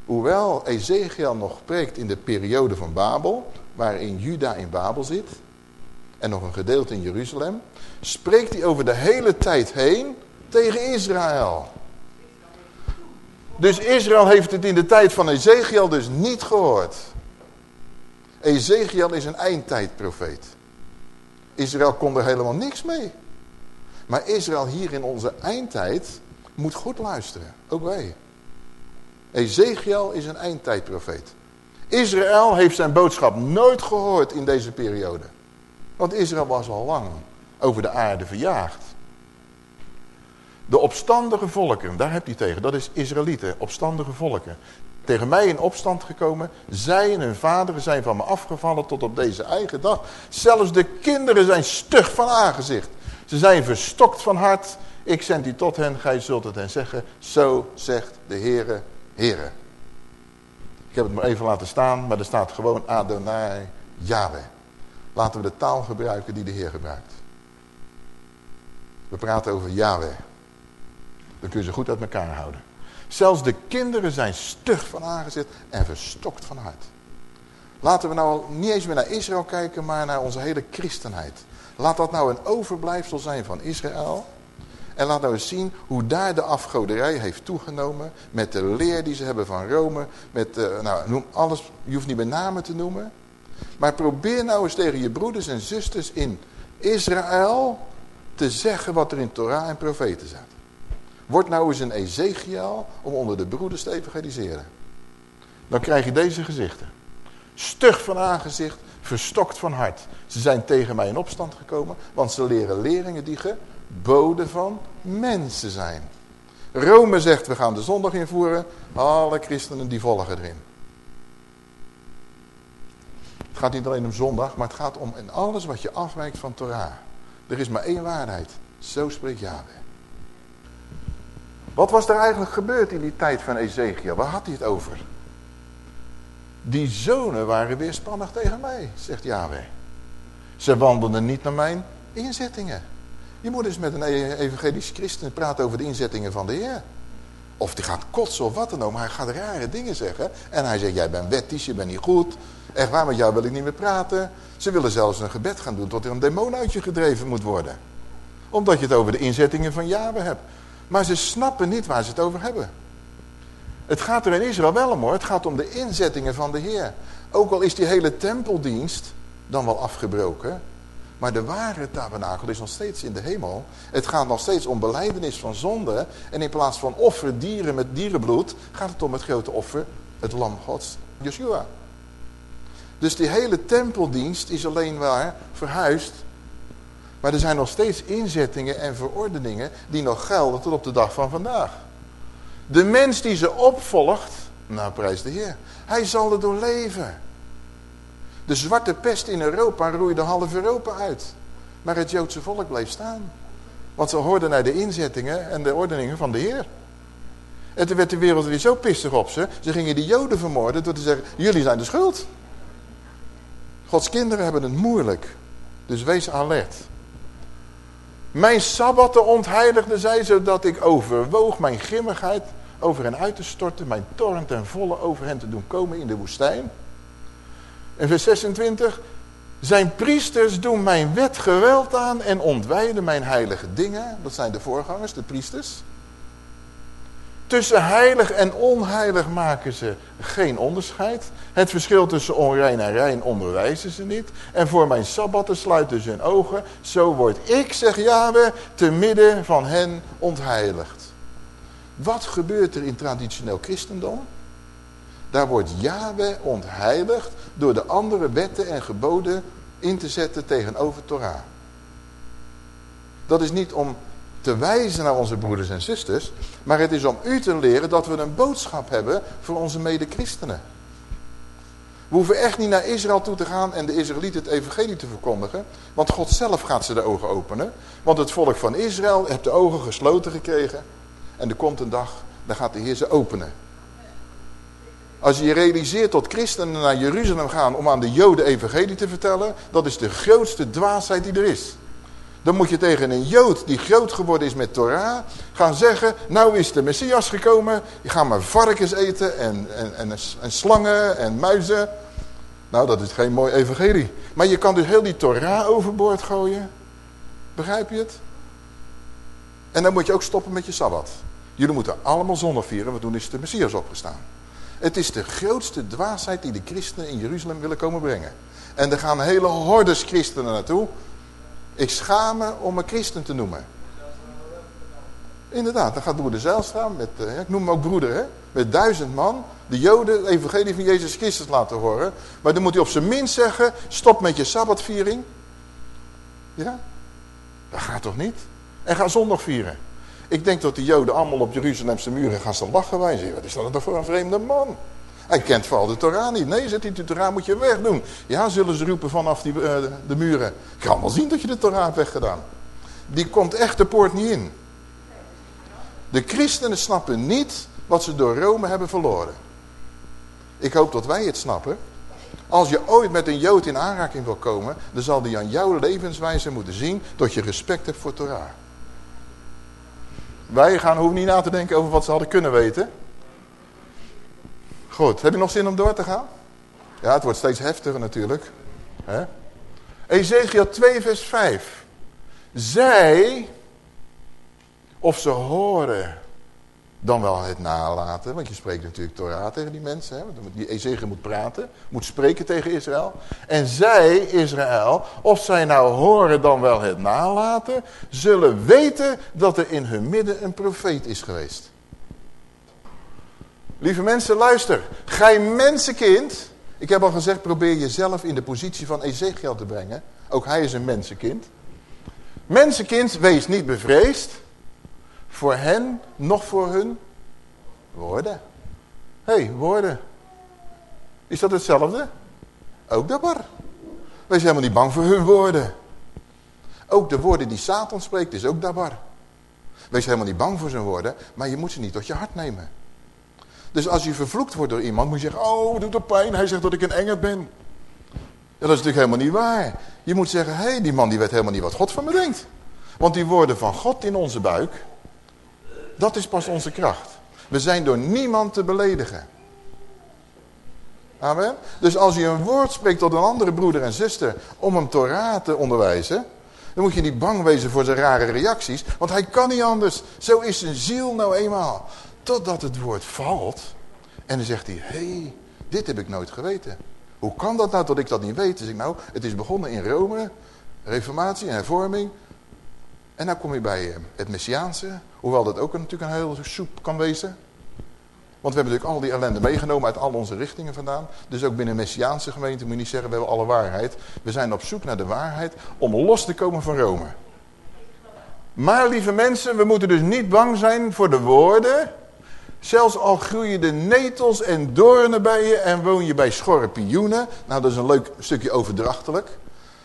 Hoewel Ezekiel nog spreekt in de periode van Babel, waarin Juda in Babel zit, en nog een gedeelte in Jeruzalem, spreekt hij over de hele tijd heen tegen Israël. Dus Israël heeft het in de tijd van Ezekiel dus niet gehoord. Ezekiel is een eindtijdprofeet. Israël kon er helemaal niks mee. Maar Israël hier in onze eindtijd moet goed luisteren. Ook wij. Ezekiel is een eindtijdprofeet. Israël heeft zijn boodschap nooit gehoord in deze periode. Want Israël was al lang over de aarde verjaagd. De opstandige volken, daar heb je tegen. Dat is Israëlieten, opstandige volken. Tegen mij in opstand gekomen. Zij en hun vaderen zijn van me afgevallen tot op deze eigen dag. Zelfs de kinderen zijn stug van aangezicht. Ze zijn verstokt van hart. Ik zend u tot hen, gij zult het hen zeggen. Zo zegt de Heere, Heere. Ik heb het maar even laten staan, maar er staat gewoon Adonai Yahweh. Laten we de taal gebruiken die de Heer gebruikt. We praten over Yahweh. Dan kun je ze goed uit elkaar houden. Zelfs de kinderen zijn stug van aangezicht en verstokt van hart. Laten we nou niet eens meer naar Israël kijken, maar naar onze hele christenheid. Laat dat nou een overblijfsel zijn van Israël. En laat nou eens zien hoe daar de afgoderij heeft toegenomen. Met de leer die ze hebben van Rome. Met, uh, nou, noem alles, je hoeft niet met namen te noemen. Maar probeer nou eens tegen je broeders en zusters in Israël te zeggen wat er in Torah en profeten staat. Word nou eens een Ezekiel om onder de broeders te evangeliseren. Dan krijg je deze gezichten. Stug van aangezicht, verstokt van hart. Ze zijn tegen mij in opstand gekomen, want ze leren leringen die geboden van mensen zijn. Rome zegt, we gaan de zondag invoeren. Alle christenen die volgen erin. Het gaat niet alleen om zondag, maar het gaat om alles wat je afwijkt van Torah. Er is maar één waarheid. Zo spreekt Yahweh. Wat was er eigenlijk gebeurd in die tijd van Ezekiel? Waar had hij het over? Die zonen waren weerspannig tegen mij, zegt Yahweh. Ze wandelden niet naar mijn inzettingen. Je moet eens met een e- evangelisch christen praten over de inzettingen van de Heer. Of die gaat kotsen of wat dan ook, maar hij gaat rare dingen zeggen. En hij zegt, jij bent wettisch, je bent niet goed. Echt waar, met jou wil ik niet meer praten. Ze willen zelfs een gebed gaan doen tot er een demon uit je gedreven moet worden. Omdat je het over de inzettingen van Yahweh hebt. Maar ze snappen niet waar ze het over hebben. Het gaat er in Israël wel om hoor. Het gaat om de inzettingen van de Heer. Ook al is die hele tempeldienst dan wel afgebroken. Maar de ware tabernakel is nog steeds in de hemel. Het gaat nog steeds om beleidenis van zonde. En in plaats van offer dieren met dierenbloed... gaat het om het grote offer, het lam gods, Yeshua. Dus die hele tempeldienst is alleen maar verhuisd. Maar er zijn nog steeds inzettingen en verordeningen... die nog gelden tot op de dag van vandaag. De mens die ze opvolgt, nou prijs de Heer. Hij zal er door leven. De zwarte pest in Europa roeide half Europa uit. Maar het Joodse volk bleef staan. Want ze hoorden naar de inzettingen en de ordeningen van de Heer. En toen werd de wereld weer zo pissig op ze. Ze gingen die Joden vermoorden door te zeggen, jullie zijn de schuld. Gods kinderen hebben het moeilijk. Dus wees alert. Mijn sabbatten ontheiligde zij, zodat ik overwoog mijn grimmigheid over hen uit te storten, mijn toorn ten volle over hen te doen komen in de woestijn. En vers 26, zijn priesters doen mijn wet geweld aan en ontwijden mijn heilige dingen. Dat zijn de voorgangers, de priesters. Tussen heilig en onheilig maken ze geen onderscheid. Het verschil tussen onrein en rein onderwijzen ze niet. En voor mijn sabbatten sluiten ze hun ogen. Zo word ik, zegt Yahweh, te midden van hen ontheiligd. Wat gebeurt er in traditioneel christendom? Daar wordt Yahweh ontheiligd door de andere wetten en geboden in te zetten tegenover Torah. Dat is niet om te wijzen naar onze broeders en zusters, maar het is om u te leren dat we een boodschap hebben voor onze mede-christenen. We hoeven echt niet naar Israël toe te gaan en de Israëlieten het evangelie te verkondigen. Want God zelf gaat ze de ogen openen. Want het volk van Israël heeft de ogen gesloten gekregen. En er komt een dag, dan gaat de Heer ze openen. Als je realiseert dat christenen naar Jeruzalem gaan om aan de joden evangelie te vertellen. Dat is de grootste dwaasheid die er is. Dan moet je tegen een jood die groot geworden is met Torah gaan zeggen. Nou is de Messias gekomen. Je gaat maar varkens eten en, en, en, en slangen en muizen. Nou dat is geen mooi evangelie. Maar je kan dus heel die Torah overboord gooien. Begrijp je het? En dan moet je ook stoppen met je Sabbat. Jullie moeten allemaal zondag vieren, want toen is de Messias opgestaan. Het is de grootste dwaasheid die de christenen in Jeruzalem willen komen brengen. En er gaan hele hordes christenen naartoe. Ik schaam me om me christen te noemen. Inderdaad, dan gaat broeder Zijlstra, met, uh, ik noem hem ook broeder, hè, met duizend man, de joden het evangelie van Jezus Christus laten horen. Maar dan moet hij op zijn minst zeggen, stop met je sabbatviering. Ja, dat gaat toch niet? En ga zondag vieren. Ik denk dat de joden allemaal op Jeruzalemse muren gaan staan lachen. Wij zeggen, wat is dat voor een vreemde man? Hij kent vooral de Torah niet. Nee, zegt hij, de Torah moet je wegdoen. Ja, zullen ze roepen vanaf die, uh, de muren. Ik kan wel zien dat je de Torah hebt weggedaan. Die komt echt de poort niet in. De christenen snappen niet wat ze door Rome hebben verloren. Ik hoop dat wij het snappen. Als je ooit met een Jood in aanraking wil komen... dan zal die aan jouw levenswijze moeten zien... dat je respect hebt voor Torah. Wij gaan, hoeven niet na te denken over wat ze hadden kunnen weten. Goed, heb je nog zin om door te gaan? Ja, het wordt steeds heftiger natuurlijk. He? Ezekiel 2 vers 5. Zij, of ze horen dan wel het nalaten. Want je spreekt natuurlijk Torah tegen die mensen. Hè? Die Ezekiel moet praten, moet spreken tegen Israël. En zij, Israël, of zij nou horen dan wel het nalaten... zullen weten dat er in hun midden een profeet is geweest. Lieve mensen, luister. Gij mensenkind... Ik heb al gezegd, probeer jezelf in de positie van Ezekiel te brengen. Ook hij is een mensenkind. Mensenkind, wees niet bevreesd voor hen, nog voor hun woorden. Hé, hey, woorden. Is dat hetzelfde? Ook dabar. Wees helemaal niet bang voor hun woorden. Ook de woorden die Satan spreekt is ook dabar. Wees helemaal niet bang voor zijn woorden, maar je moet ze niet tot je hart nemen. Dus als je vervloekt wordt door iemand, moet je zeggen, oh, het doet op pijn. Hij zegt dat ik een engel ben. Ja, dat is natuurlijk helemaal niet waar. Je moet zeggen, hé, hey, die man die weet helemaal niet wat God van me denkt. Want die woorden van God in onze buik, dat is pas onze kracht. We zijn door niemand te beledigen. Amen. Dus als je een woord spreekt tot een andere broeder en zuster om hem Torah te onderwijzen, dan moet je niet bang wezen voor zijn rare reacties, want hij kan niet anders. Zo is zijn ziel nou eenmaal. Totdat het woord valt en dan zegt hij, hé, hey, dit heb ik nooit geweten. Hoe kan dat nou dat ik dat niet weet? Dus ik nou, het is begonnen in Rome, reformatie en hervorming. En dan kom je bij eh, het Messiaanse, hoewel dat ook natuurlijk een heel soep kan wezen. Want we hebben natuurlijk al die ellende meegenomen uit al onze richtingen vandaan. Dus ook binnen Messiaanse gemeente moet je niet zeggen, we hebben alle waarheid. We zijn op zoek naar de waarheid om los te komen van Rome. Maar lieve mensen, we moeten dus niet bang zijn voor de woorden. Zelfs al groeien de netels en doornen bij je en woon je bij schorpioenen. Nou, dat is een leuk stukje overdrachtelijk.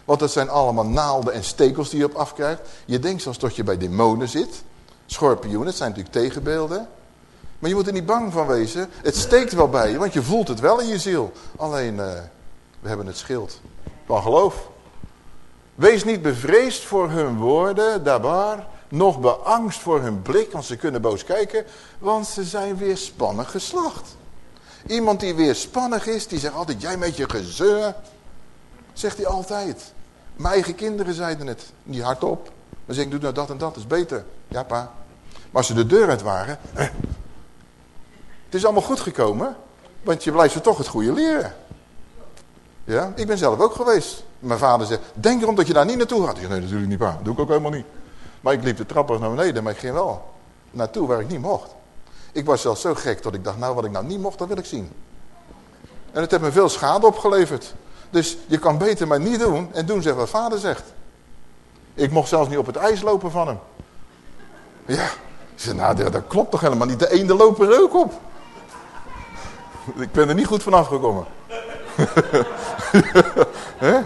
Want dat zijn allemaal naalden en stekels die je op afkrijgt. Je denkt zelfs dat je bij demonen zit. Schorpioenen, het zijn natuurlijk tegenbeelden. Maar je moet er niet bang van wezen. Het steekt wel bij je, want je voelt het wel in je ziel. Alleen, uh, we hebben het schild van geloof. Wees niet bevreesd voor hun woorden, dabar, nog beangst voor hun blik, want ze kunnen boos kijken, want ze zijn weer spannig geslacht. Iemand die weer spannig is, die zegt altijd, jij met je gezeur, zegt hij altijd. Mijn eigen kinderen zeiden het, niet hardop. Dan zeg ik, doe nou dat en dat, is beter. Ja pa. Maar als ze de deur uit waren, het is allemaal goed gekomen, want je blijft ze toch het goede leren. Ja, ik ben zelf ook geweest. Mijn vader zegt, denk erom dat je daar niet naartoe gaat. Ik zeg, nee, natuurlijk niet, pa. Doe ik ook helemaal niet. Maar ik liep de trappen naar beneden, maar ik ging wel naartoe waar ik niet mocht. Ik was zelfs zo gek dat ik dacht, nou wat ik nou niet mocht, dat wil ik zien. En het heeft me veel schade opgeleverd. Dus je kan beter maar niet doen en doen zeg wat vader zegt. Ik mocht zelfs niet op het ijs lopen van hem. Ja, zei, nou dat klopt toch helemaal niet. De eenden lopen er ook op. Ik ben er niet goed vanaf gekomen. Hè?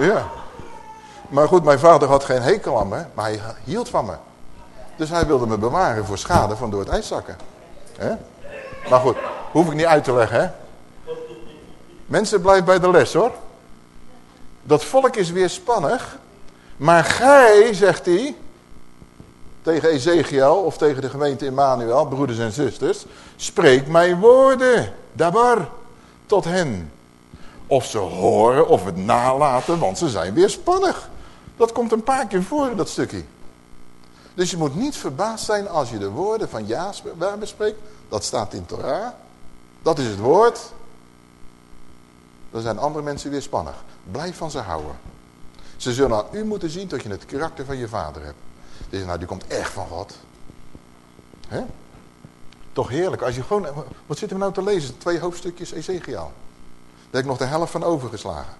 Ja. Maar goed, mijn vader had geen hekel aan me, maar hij hield van me. Dus hij wilde me bewaren voor schade van door het ijs zakken. Hè? Maar goed, hoef ik niet uit te leggen? Mensen, blijf bij de les, hoor. Dat volk is weer spannig. Maar gij, zegt hij, tegen Ezekiel of tegen de gemeente Emmanuel, broeders en zusters, spreek mijn woorden, dabar, tot hen. Of ze horen of het nalaten, want ze zijn weer spannig. Dat komt een paar keer voor, dat stukje. Dus je moet niet verbaasd zijn als je de woorden van Ja bespreekt. Dat staat in Torah. Dat is het woord. Dan zijn andere mensen weer spannig. Blijf van ze houden. Ze zullen aan u moeten zien dat je het karakter van je vader hebt. Dus nou, die komt echt van God. Hè? Toch heerlijk. Als je gewoon, wat zitten we nou te lezen? Twee hoofdstukjes Ezekiel. Daar heb ik nog de helft van overgeslagen.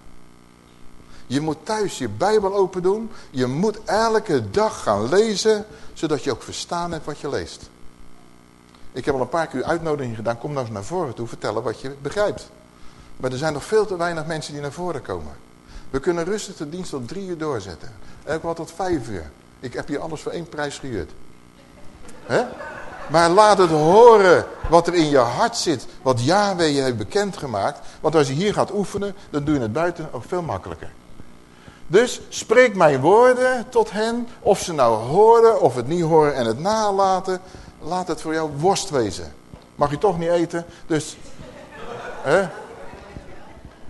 Je moet thuis je Bijbel open doen. Je moet elke dag gaan lezen, zodat je ook verstaan hebt wat je leest. Ik heb al een paar keer uitnodiging gedaan. Kom nou eens naar voren toe, vertellen wat je begrijpt. Maar er zijn nog veel te weinig mensen die naar voren komen. We kunnen rustig de dienst tot drie uur doorzetten. En ook wel tot vijf uur. Ik heb hier alles voor één prijs gehuurd. Maar laat het horen wat er in je hart zit. Wat Yahweh je heeft bekendgemaakt. Want als je hier gaat oefenen, dan doe je het buiten ook veel makkelijker. Dus spreek mijn woorden tot hen. Of ze nou horen of het niet horen en het nalaten. Laat het voor jou worst wezen. Mag je toch niet eten. Dus, hè?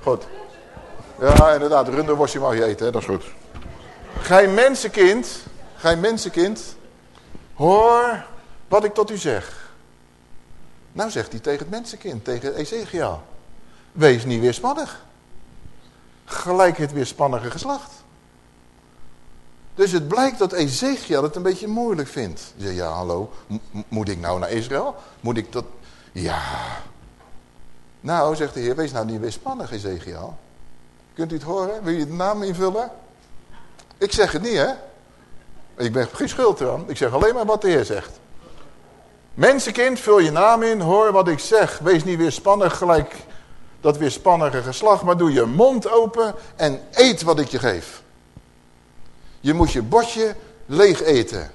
Goed. Ja, inderdaad, runderworstje mag je eten, hè? dat is goed. Gij mensenkind, gij mensenkind, hoor wat ik tot u zeg. Nou zegt hij tegen het mensenkind, tegen Ezekiel. Wees niet weerspannig. Gelijk het weerspannige geslacht. Dus het blijkt dat Ezekiel het een beetje moeilijk vindt. Zeg, ja, hallo, moet ik nou naar Israël? Moet ik dat... Ja. Nou, zegt de heer, wees nou niet weerspannig, Ezekiel. Kunt u het horen? Wil je de naam invullen? Ik zeg het niet, hè? Ik ben geen schuld eraan. Ik zeg alleen maar wat de Heer zegt. Mensenkind, vul je naam in, hoor wat ik zeg. Wees niet weerspannig gelijk dat weerspannige geslacht, maar doe je mond open en eet wat ik je geef. Je moet je bordje leeg eten.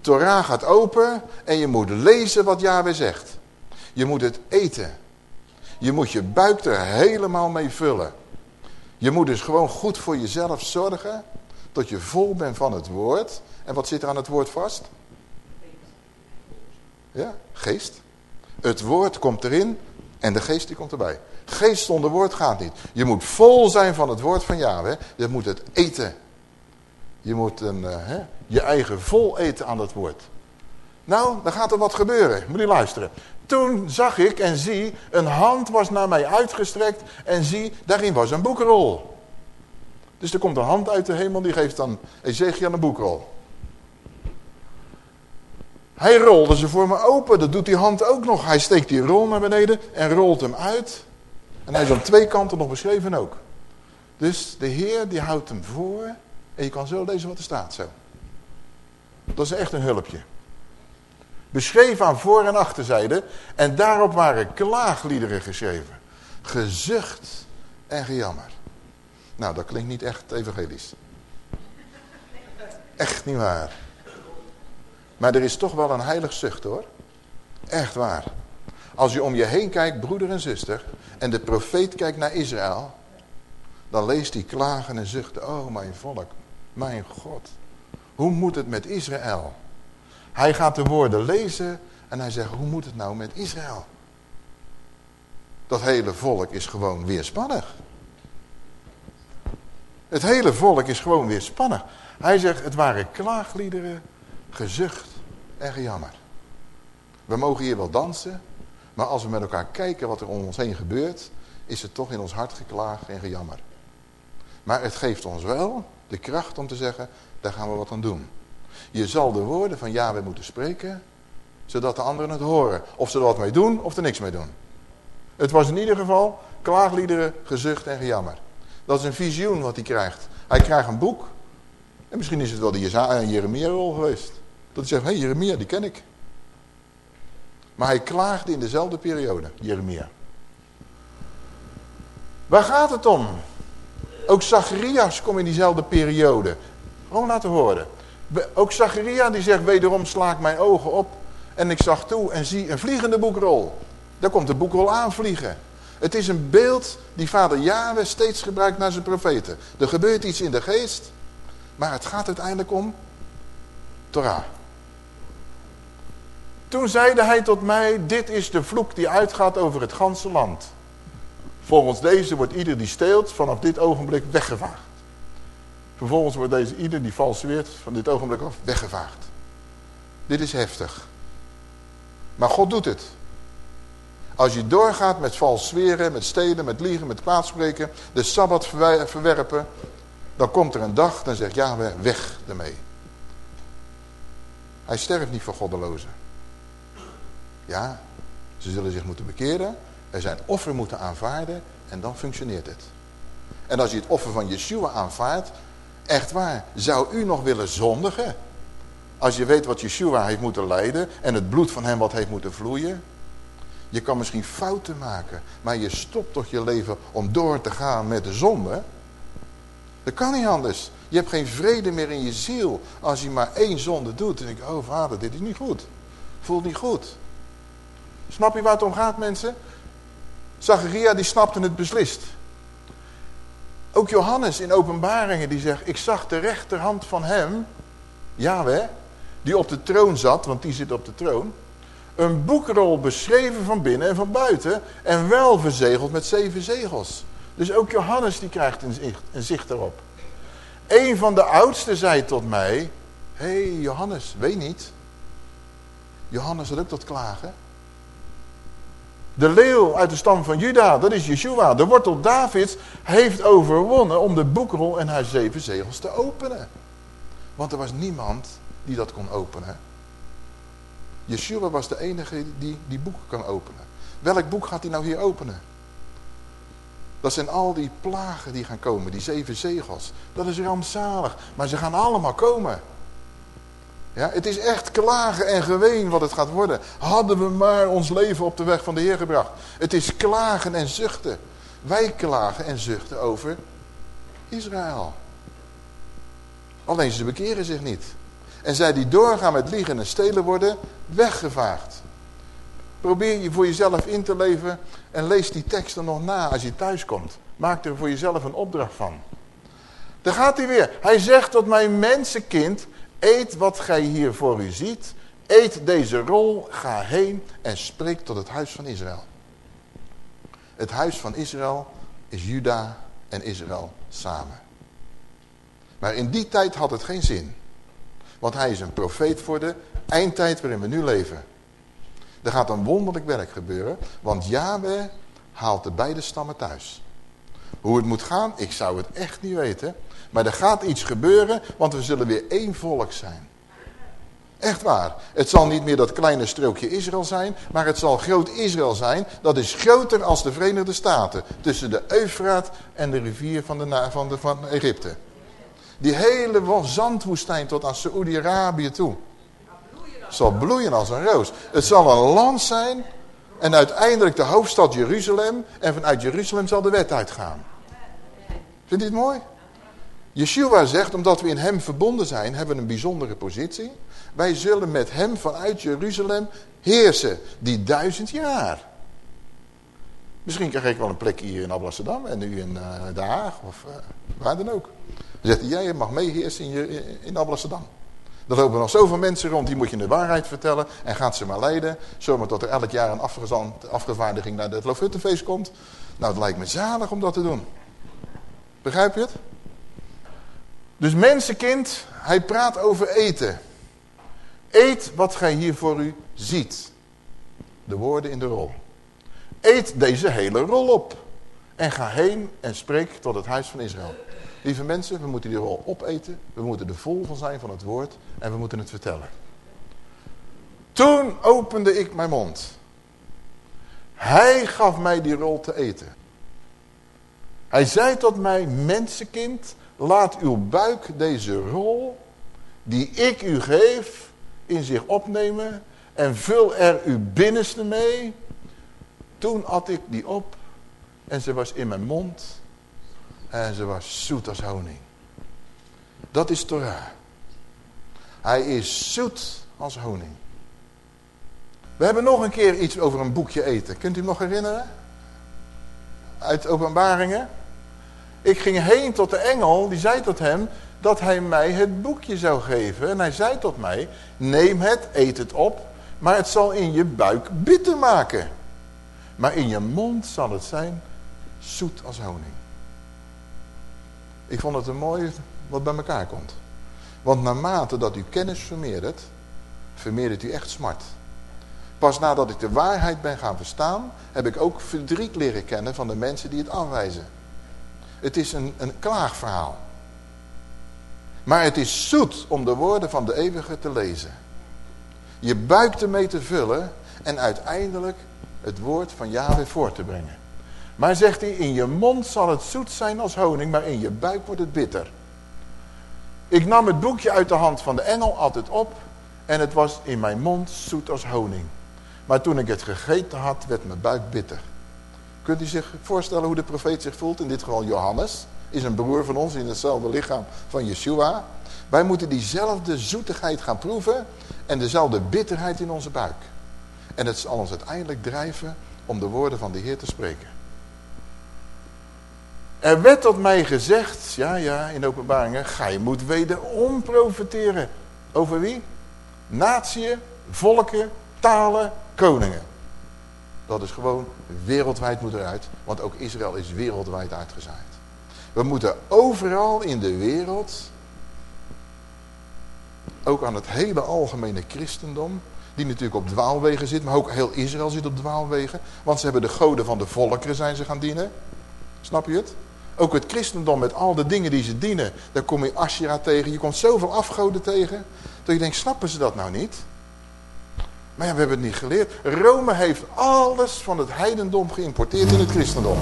Torah gaat open en je moet lezen wat Yahweh zegt. Je moet het eten. Je moet je buik er helemaal mee vullen. Je moet dus gewoon goed voor jezelf zorgen tot je vol bent van het woord. En wat zit er aan het woord vast? Ja, geest. Het woord komt erin en de geest die komt erbij. Geest zonder woord gaat niet. Je moet vol zijn van het woord van Yahweh. Je moet het eten. Je moet een, uh, hè, je eigen vol eten aan het woord. Nou, dan gaat er wat gebeuren. Moet je luisteren. Toen zag ik en zie, een hand was naar mij uitgestrekt en zie, daarin was een boekrol. Dus er komt een hand uit de hemel, die geeft dan Ezekiel een boekrol. Hij rolde ze voor me open, dat doet die hand ook nog. Hij steekt die rol naar beneden en rolt hem uit. En hij is aan twee kanten nog beschreven ook. Dus de Heer die houdt hem voor en je kan zo lezen wat er staat zo. Dat is echt een hulpje. Beschreven aan voor- en achterzijde. En daarop waren klaagliederen geschreven. Gezucht en gejammer. Nou, dat klinkt niet echt evangelisch. Echt niet waar. Maar er is toch wel een heilig zucht hoor. Echt waar. Als je om je heen kijkt, broeder en zuster, en de profeet kijkt naar Israël, dan leest hij klagen en zuchten. Oh mijn volk, mijn God. Hoe moet het met Israël? Hij gaat de woorden lezen en hij zegt, hoe moet het nou met Israël? Dat hele volk is gewoon weerspannig. Het hele volk is gewoon weerspannig. Hij zegt, het waren klaagliederen, gezucht en gejammer. We mogen hier wel dansen, maar als we met elkaar kijken wat er om ons heen gebeurt, is het toch in ons hart geklaagd en gejammer. Maar het geeft ons wel de kracht om te zeggen, daar gaan we wat aan doen. Je zal de woorden van Yahweh moeten spreken, zodat de anderen het horen. Of ze er wat mee doen, of er niks mee doen. Het was in ieder geval klaagliederen, gezucht en gejammer. Dat is een visioen wat hij krijgt. Hij krijgt een boek. En misschien is het wel de Jeremia-rol geweest. Dat hij zegt, hé hey, Jeremia, die ken ik. Maar hij klaagde in dezelfde periode, Jeremia. Waar gaat het om? Ook Zacharias komt in diezelfde periode. Gewoon laten horen. Ook Zacharia die zegt, wederom sla ik mijn ogen op. En ik zag toe en zie een vliegende boekrol. Daar komt de boekrol aanvliegen. Het is een beeld die vader Yahweh steeds gebruikt naar zijn profeten. Er gebeurt iets in de geest. Maar het gaat uiteindelijk om Torah. Toen zeide hij tot mij, dit is de vloek die uitgaat over het ganse land. Volgens deze wordt ieder die steelt vanaf dit ogenblik weggevaagd. Vervolgens wordt deze ieder die vals zweert van dit ogenblik af weggevaagd. Dit is heftig. Maar God doet het. Als je doorgaat met vals zweren, met stelen, met liegen, met kwaadspreken, de Sabbat verwerpen, dan komt er een dag, dan zegt Yahweh, weg ermee. Hij sterft niet voor goddelozen. Ja, ze zullen zich moeten bekeren, er zijn offer moeten aanvaarden en dan functioneert het. En als je het offer van Yeshua aanvaardt, echt waar, zou u nog willen zondigen? Als je weet wat Yeshua heeft moeten lijden en het bloed van hem wat heeft moeten vloeien. Je kan misschien fouten maken, maar je stopt toch je leven om door te gaan met de zonde. Dat kan niet anders. Je hebt geen vrede meer in je ziel als je maar één zonde doet. En ik, oh vader, dit is niet goed. Voelt niet goed. Snap je waar het om gaat, mensen? Zacharia die snapte het beslist. Ook Johannes in openbaringen die zegt, ik zag de rechterhand van hem, Yahweh, die op de troon zat, want die zit op de troon, een boekrol beschreven van binnen en van buiten en wel verzegeld met zeven zegels. Dus ook Johannes die krijgt een zicht, een zicht erop. Een van de oudsten zei tot mij, hé hey, Johannes, weet niet. Johannes had ook tot klagen. De leeuw uit de stam van Juda, dat is Yeshua. De wortel Davids heeft overwonnen om de boekrol en haar zeven zegels te openen. Want er was niemand die dat kon openen. Yeshua was de enige die die boek kan openen. Welk boek gaat hij nou hier openen? Dat zijn al die plagen die gaan komen, die zeven zegels. Dat is rampzalig, maar ze gaan allemaal komen. Ja, het is echt klagen en geween wat het gaat worden. Hadden we maar ons leven op de weg van de Heer gebracht. Het is klagen en zuchten. Wij klagen en zuchten over Israël. Alleen ze bekeren zich niet. En zij die doorgaan met liegen en stelen worden weggevaagd. Probeer je voor jezelf in te leven en lees die teksten nog na als je thuis komt. Maak er voor jezelf een opdracht van. Daar gaat hij weer. Hij zegt tot mijn mensenkind, eet wat gij hier voor u ziet. Eet deze rol, ga heen en spreek tot het huis van Israël. Het huis van Israël is Juda en Israël samen. Maar in die tijd had het geen zin. Want hij is een profeet voor de eindtijd waarin we nu leven. Er gaat een wonderlijk werk gebeuren. Want Yahweh haalt de beide stammen thuis. Hoe het moet gaan, ik zou het echt niet weten. Maar er gaat iets gebeuren, want we zullen weer één volk zijn. Echt waar. Het zal niet meer dat kleine strookje Israël zijn, maar het zal groot Israël zijn. Dat is groter als de Verenigde Staten. Tussen de Eufraat en de rivier van, de, van, van Egypte. Die hele zandwoestijn tot aan Saoedi-Arabië toe. Zal bloeien als een roos. Het zal een land zijn en uiteindelijk de hoofdstad Jeruzalem. En vanuit Jeruzalem zal de wet uitgaan. Vindt u het mooi? Yeshua zegt, omdat we in hem verbonden zijn, hebben we een bijzondere positie. Wij zullen met hem vanuit Jeruzalem heersen, die duizend jaar. Misschien krijg ik wel een plek hier in Amsterdam en nu in uh, Den Haag of uh, waar dan ook. Dan zegt hij, jij mag meeheersen in, in Amsterdam. Er lopen nog zoveel mensen rond, die moet je de waarheid vertellen en gaat ze maar leiden. Zomaar tot er elk jaar een afgevaardiging naar het Lofuttefeest komt. Nou, het lijkt me zalig om dat te doen. Begrijp je het? Dus mensenkind, hij praat over eten. Eet wat gij hier voor u ziet. De woorden in de rol. Eet deze hele rol op. En ga heen en spreek tot het huis van Israël. Lieve mensen, we moeten die rol opeten. We moeten er vol van zijn van het woord. En we moeten het vertellen. Toen opende ik mijn mond. Hij gaf mij die rol te eten. Hij zei tot mij, mensenkind, laat uw buik deze rol die ik u geef in zich opnemen en vul er uw binnenste mee. Toen at ik die op en ze was in mijn mond en ze was zoet als honing. Dat is Torah. Hij is zoet als honing. We hebben nog een keer iets over een boekje eten. Kunt u nog herinneren? Uit openbaringen. Ik ging heen tot de engel, die zei tot hem dat hij mij het boekje zou geven. En hij zei tot mij, neem het, eet het op, maar het zal in je buik bitter maken. Maar in je mond zal het zijn zoet als honing. Ik vond het een mooi wat bij elkaar komt. Want naarmate dat u kennis vermeerdert, vermeerdert u echt smart. Pas nadat ik de waarheid ben gaan verstaan, heb ik ook verdriet leren kennen van de mensen die het afwijzen. Het is een, een klaagverhaal. Maar het is zoet om de woorden van de eeuwige te lezen. Je buik ermee te vullen en uiteindelijk het woord van Yahweh voor te brengen. Maar zegt hij, in je mond zal het zoet zijn als honing, maar in je buik wordt het bitter. Ik nam het boekje uit de hand van de engel, altijd op en het was in mijn mond zoet als honing. Maar toen ik het gegeten had, werd mijn buik bitter. Kunt u zich voorstellen hoe de profeet zich voelt? In dit geval Johannes. Is een broer van ons in hetzelfde lichaam van Yeshua. Wij moeten diezelfde zoetigheid gaan proeven. En dezelfde bitterheid in onze buik. En het zal ons uiteindelijk drijven om de woorden van de Heer te spreken. Er werd tot mij gezegd, ja ja, in openbaringen, gij moet wederom profiteren. Over wie? Natieën, volken, talen, koningen. Dat is gewoon wereldwijd moet eruit. Want ook Israël is wereldwijd uitgezaaid. We moeten overal in de wereld, ook aan het hele algemene christendom, die natuurlijk op dwaalwegen zit, maar ook heel Israël zit op dwaalwegen. Want ze hebben de goden van de volkeren zijn ze gaan dienen. Snap je het? Ook het christendom met al de dingen die ze dienen, daar kom je Asherah tegen. Je komt zoveel afgoden tegen, dat je denkt, snappen ze dat nou niet? Maar ja, we hebben het niet geleerd. Rome heeft alles van het heidendom geïmporteerd in het christendom.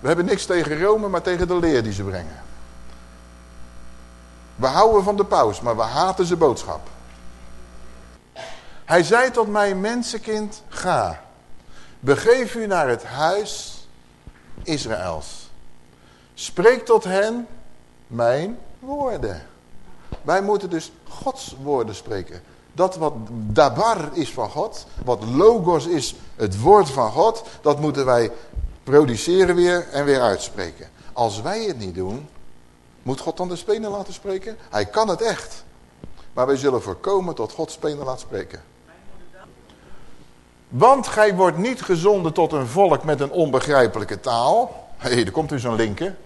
We hebben niks tegen Rome, maar tegen de leer die ze brengen. We houden van de paus, maar we haten zijn boodschap. Hij zei tot mij, mensenkind, ga. Begeef u naar het huis Israëls. Spreek tot hen mijn woorden. Wij moeten dus Gods woorden spreken. Dat wat dabar is van God, wat logos is het woord van God, dat moeten wij produceren weer en weer uitspreken. Als wij het niet doen, moet God dan de spener laten spreken? Hij kan het echt. Maar wij zullen voorkomen tot God spener laat spreken. Want gij wordt niet gezonden tot een volk met een onbegrijpelijke taal. Hé, hey, er komt dus een linker.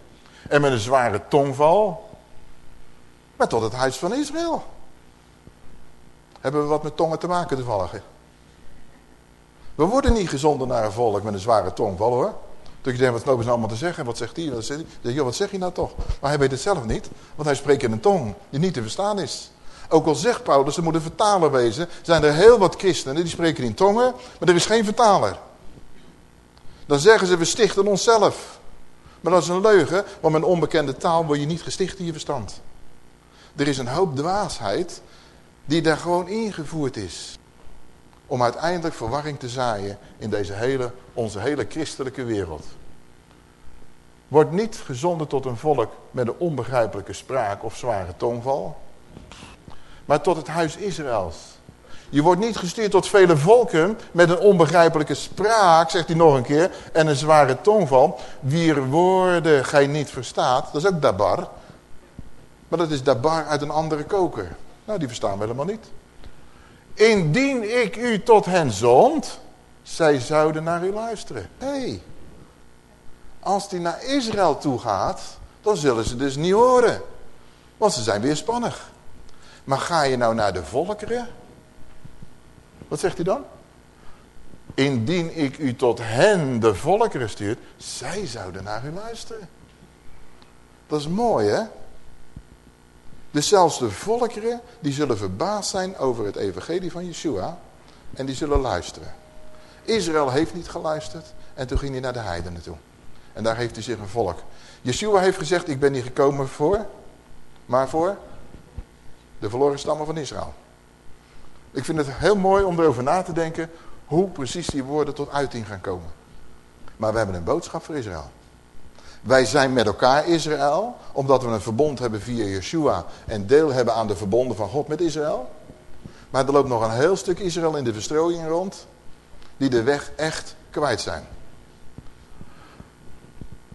En met een zware tongval. Maar tot het huis van Israël. Hebben we wat met tongen te maken toevallig? We worden niet gezonden naar een volk met een zware tongval hoor. Toen je denkt, wat lopen ze allemaal te zeggen? Wat zegt hij? Wat zegt hij? Wat zeg je nou toch? Maar hij weet het zelf niet. Want hij spreekt in een tong die niet te verstaan is. Ook al zegt Paulus, er moet een vertaler wezen. Zijn er heel wat christenen die spreken in tongen. Maar er is geen vertaler. Dan zeggen ze, we stichten onszelf. Maar dat is een leugen. Want met een onbekende taal word je niet gesticht in je verstand. Er is een hoop dwaasheid die daar gewoon ingevoerd is. Om uiteindelijk verwarring te zaaien in deze hele, onze hele christelijke wereld. Wordt niet gezonden tot een volk met een onbegrijpelijke spraak of zware tongval. Maar tot het huis Israëls. Je wordt niet gestuurd tot vele volken met een onbegrijpelijke spraak, zegt hij nog een keer, en een zware tongval. Wier woorden gij niet verstaat, dat is ook dabar. Maar dat is dabar uit een andere koker. Nou, die verstaan we helemaal niet. Indien ik u tot hen zond, zij zouden naar u luisteren. Hey, als die naar Israël toe gaat, dan zullen ze dus niet horen. Want ze zijn weer spannig. Maar ga je nou naar de volkeren? Wat zegt hij dan? Indien ik u tot hen, de volkeren, stuurt, zij zouden naar u luisteren. Dat is mooi, hè? Dus zelfs de volkeren, die zullen verbaasd zijn over het evangelie van Yeshua. En die zullen luisteren. Israël heeft niet geluisterd en toen ging hij naar de heidenen toe. En daar heeft hij zich een volk. Yeshua heeft gezegd, ik ben niet gekomen voor, maar voor de verloren stammen van Israël. Ik vind het heel mooi om erover na te denken hoe precies die woorden tot uiting gaan komen. Maar we hebben een boodschap voor Israël. Wij zijn met elkaar Israël, omdat we een verbond hebben via Yeshua en deel hebben aan de verbonden van God met Israël. Maar er loopt nog een heel stuk Israël in de verstrooiing rond, die de weg echt kwijt zijn.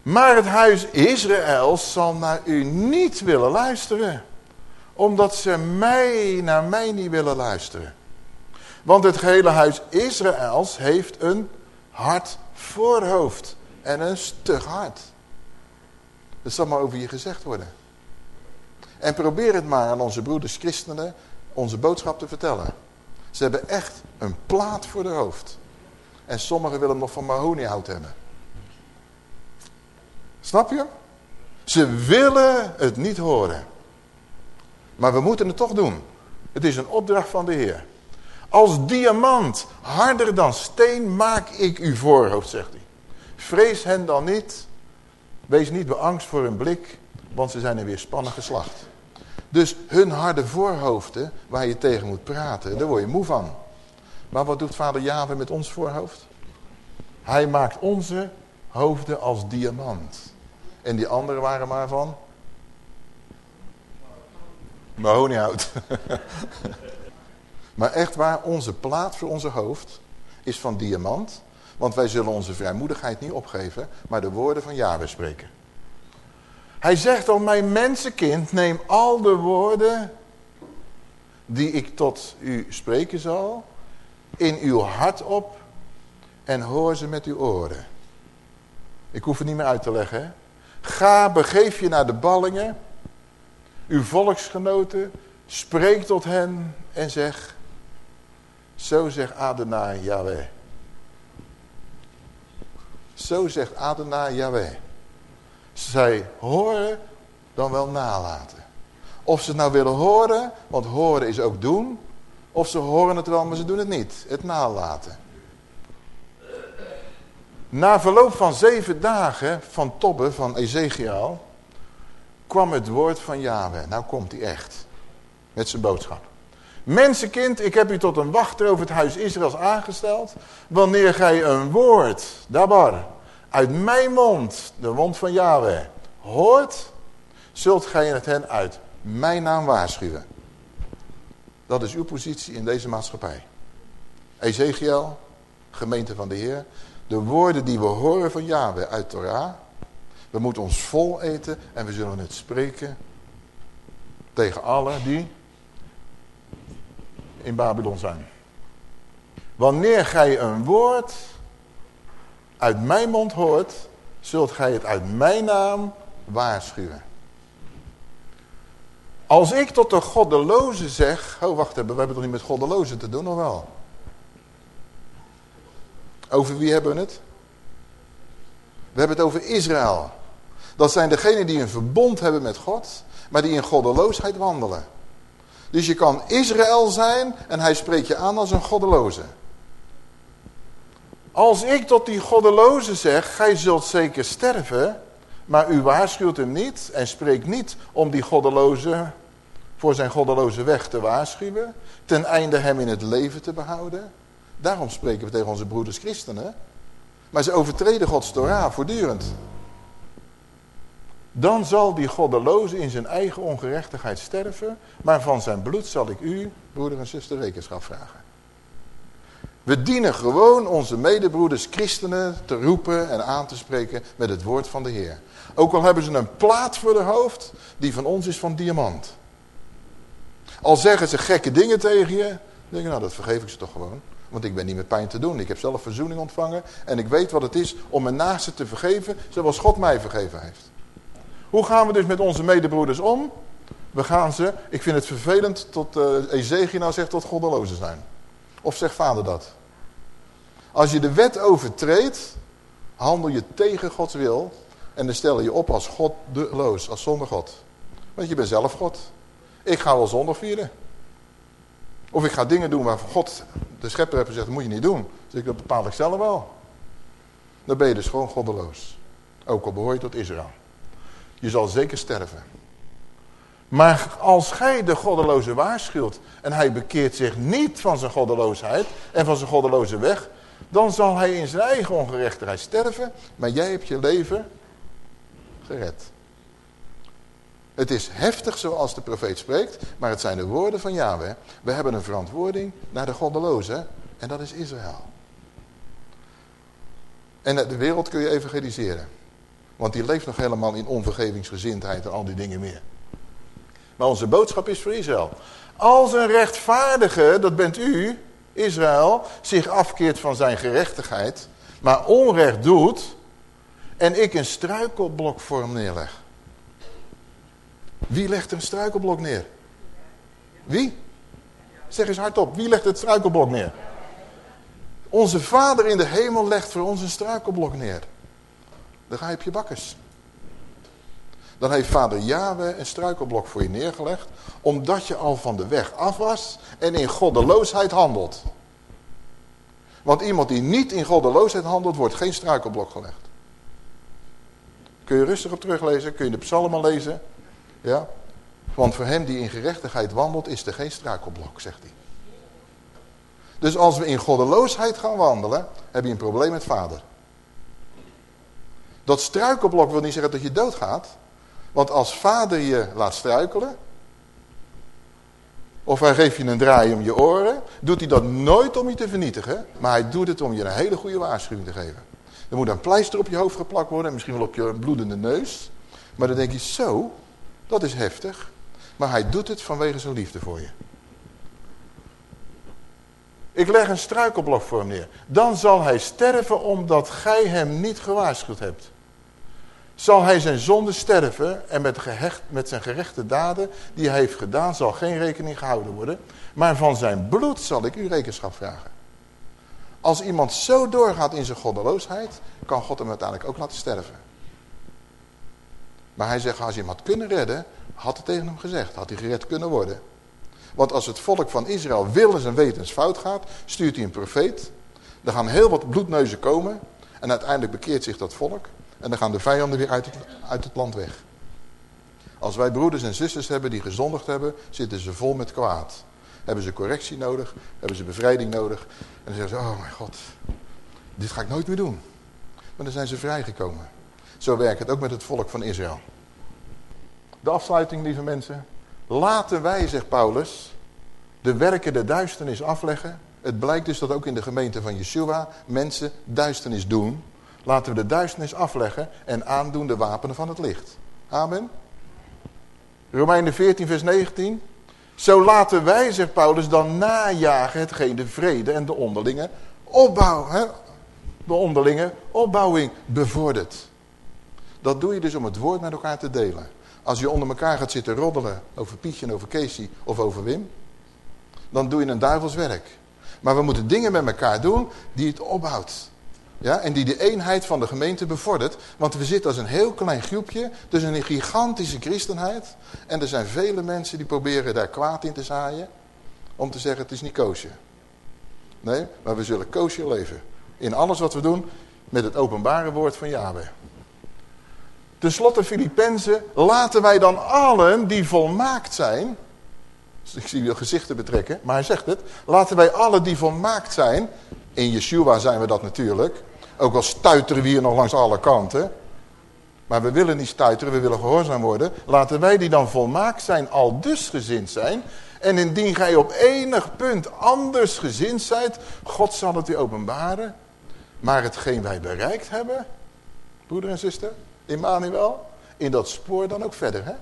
Maar het huis Israël zal naar u niet willen luisteren, omdat ze mij naar mij niet willen luisteren. Want het hele huis Israëls heeft een hard voorhoofd en een stug hart. Dat zal maar over je gezegd worden. En probeer het maar aan onze broeders christenen onze boodschap te vertellen. Ze hebben echt een plaat voor de hoofd. En sommigen willen nog van mahoniehout hebben. Snap je? Ze willen het niet horen. Maar we moeten het toch doen. Het is een opdracht van de Heer. Als diamant, harder dan steen, maak ik uw voorhoofd, zegt hij. Vrees hen dan niet, Wees niet beangst voor hun blik, want ze zijn een weerspannig geslacht. Dus hun harde voorhoofden, waar je tegen moet praten, daar word je moe van. Maar wat doet vader Jave met ons voorhoofd? Hij maakt onze hoofden als diamant. En die anderen waren maar van? Mahoniehout. maar echt waar, onze plaat voor onze hoofd is van diamant. Want wij zullen onze vrijmoedigheid niet opgeven, maar de woorden van Yahweh spreken. Hij zegt al, mijn mensenkind, neem al de woorden die ik tot u spreken zal, in uw hart op en hoor ze met uw oren. Ik hoef het niet meer uit te leggen. Ga, begeef je naar de ballingen, uw volksgenoten, spreek tot hen en zeg, zo zegt Adonai Yahweh. Zo zegt Adonai Yahweh. Zij horen dan wel nalaten. Of ze het nou willen horen, want horen is ook doen. Of ze horen het wel, maar ze doen het niet. Het nalaten. Na verloop van zeven dagen van Tobbe, van Ezekiel, kwam het woord van Yahweh. Nou komt hij echt. Met zijn boodschap. Mensenkind, ik heb u tot een wachter over het huis Israëls aangesteld. Wanneer gij een woord, dabar, uit mijn mond, de mond van Yahweh, hoort, zult gij het hen uit mijn naam waarschuwen. Dat is uw positie in deze maatschappij. Ezekiel, gemeente van de Heer. De woorden die we horen van Yahweh uit Torah. We moeten ons vol eten en we zullen het spreken tegen allen die in Babylon zijn. Wanneer gij een woord uit mijn mond hoort, zult gij het uit mijn naam waarschuwen. Als ik tot de goddeloze zeg... Oh, wacht even, we hebben toch niet met goddelozen te doen, nog wel? Over wie hebben we het? We hebben het over Israël. Dat zijn degenen die een verbond hebben met God, maar die in goddeloosheid wandelen. Dus je kan Israël zijn en hij spreekt je aan als een goddeloze. Als ik tot die goddeloze zeg, gij zult zeker sterven, maar u waarschuwt hem niet en spreekt niet om die goddeloze voor zijn goddeloze weg te waarschuwen, ten einde hem in het leven te behouden. Daarom spreken we tegen onze broeders christenen. Maar ze overtreden Gods Torah voortdurend. Dan zal die goddeloze in zijn eigen ongerechtigheid sterven, maar van zijn bloed zal ik u, broeder en zuster, rekenschap vragen. We dienen gewoon onze medebroeders christenen te roepen en aan te spreken met het woord van de Heer. Ook al hebben ze een plaat voor de hoofd, die van ons is van diamant. Al zeggen ze gekke dingen tegen je, dan denk je, nou dat vergeef ik ze toch gewoon. Want ik ben niet met pijn te doen. Ik heb zelf verzoening ontvangen. En ik weet wat het is om mijn naaste te vergeven zoals God mij vergeven heeft. Hoe gaan we dus met onze medebroeders om? We gaan ze, ik vind het vervelend tot uh, Ezekiel nou zegt tot goddelozen zijn. Of zegt vader dat? Als je de wet overtreedt, handel je tegen Gods wil. En dan stel je op als goddeloos, als zonder God. Want je bent zelf God. Ik ga wel zondag vieren. Of ik ga dingen doen waarvan God, de schepper, heeft gezegd, dat moet je niet doen. Dus ik, dat bepaal ik zelf wel. Dan ben je dus gewoon goddeloos. Ook al behoor je tot Israël. Je zal zeker sterven. Maar als gij de goddeloze waarschuwt en hij bekeert zich niet van zijn goddeloosheid en van zijn goddeloze weg, dan zal hij in zijn eigen ongerechtigheid sterven, maar jij hebt je leven gered. Het is heftig zoals de profeet spreekt, maar het zijn de woorden van Yahweh. We hebben een verantwoording naar de goddelozen en dat is Israël. En de wereld kun je evangeliseren. Want die leeft nog helemaal in onvergevingsgezindheid en al die dingen meer. Maar onze boodschap is voor Israël. Als een rechtvaardige, dat bent u, Israël, zich afkeert van zijn gerechtigheid, maar onrecht doet, en ik een struikelblok voor hem neerleg. Wie legt een struikelblok neer? Wie? Zeg eens hardop, wie legt het struikelblok neer? Onze vader in de hemel legt voor ons een struikelblok neer. Dan ga je op. Dan heeft vader Yahweh een struikelblok voor je neergelegd. Omdat je al van de weg af was en in goddeloosheid handelt. Want iemand die niet in goddeloosheid handelt, wordt geen struikelblok gelegd. Kun je rustig op teruglezen, kun je de psalmen lezen. Ja? Want voor hem die in gerechtigheid wandelt, is er geen struikelblok, zegt hij. Dus als we in goddeloosheid gaan wandelen, heb je een probleem met vader. Dat struikelblok wil niet zeggen dat je doodgaat. Want als vader je laat struikelen, of hij geeft je een draai om je oren, doet hij dat nooit om je te vernietigen. Maar hij doet het om je een hele goede waarschuwing te geven. Er moet een pleister op je hoofd geplakt worden, misschien wel op je bloedende neus. Maar dan denk je, zo, dat is heftig. Maar hij doet het vanwege zijn liefde voor je. Ik leg een struikelblok voor hem neer. Dan zal hij sterven omdat gij hem niet gewaarschuwd hebt. Zal hij zijn zonde sterven en met, gehecht, met zijn gerechte daden die hij heeft gedaan zal geen rekening gehouden worden. Maar van zijn bloed zal ik u rekenschap vragen. Als iemand zo doorgaat in zijn goddeloosheid, kan God hem uiteindelijk ook laten sterven. Maar hij zegt, als je hem had kunnen redden, had het tegen hem gezegd, had hij gered kunnen worden. Want als het volk van Israël willens en wetens fout gaat, stuurt hij een profeet. Er gaan heel wat bloedneuzen komen en uiteindelijk bekeert zich dat volk. En dan gaan de vijanden weer uit het, uit het land weg. Als wij broeders en zusters hebben die gezondigd hebben, zitten ze vol met kwaad. hebben ze correctie nodig, hebben ze bevrijding nodig. En dan zeggen ze, oh mijn god, dit ga ik nooit meer doen. Maar dan zijn ze vrijgekomen. Zo werkt het ook met het volk van Israël. De afsluiting, lieve mensen. Laten wij, zegt Paulus, de werken der duisternis afleggen. Het blijkt dus dat ook in de gemeente van Yeshua mensen duisternis doen. Laten we de duisternis afleggen en aandoen de wapenen van het licht. Amen. Romeinen 14 vers 19. Zo laten wij, zegt Paulus, dan najagen hetgeen de vrede en de onderlinge opbouw, hè, de onderlinge opbouwing bevordert. Dat doe je dus om het woord met elkaar te delen. Als je onder elkaar gaat zitten roddelen over Pietje en over Casey of over Wim, dan doe je een duivelswerk. Maar we moeten dingen met elkaar doen die het opbouwt. Ja, en die de eenheid van de gemeente bevordert. Want we zitten als een heel klein groepje tussen een gigantische christenheid. En er zijn vele mensen die proberen daar kwaad in te zaaien. Om te zeggen het is niet koosje. Nee, maar we zullen koosje leven. In alles wat we doen met het openbare woord van Yahweh. Ten slotte Filippenzen, laten wij dan allen die volmaakt zijn... Ik zie je gezichten betrekken, maar hij zegt het. Laten wij allen die volmaakt zijn... In Yeshua zijn we dat natuurlijk. Ook al stuiteren we hier nog langs alle kanten. Maar we willen niet stuiteren, we willen gehoorzaam worden. Laten wij die dan volmaakt zijn, al dus gezind zijn. En indien gij op enig punt anders gezind zijt, God zal het u openbaren. Maar hetgeen wij bereikt hebben, broeder en zuster, Immanuel, in dat spoor dan ook verder. Hè?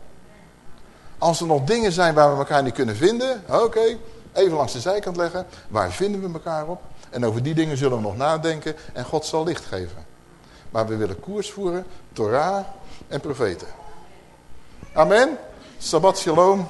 Als er nog dingen zijn waar we elkaar niet kunnen vinden, oké, even langs de zijkant leggen. Waar vinden we elkaar op? En over die dingen zullen we nog nadenken en God zal licht geven. Maar we willen koers voeren, Torah en profeten. Amen. Sabbat shalom.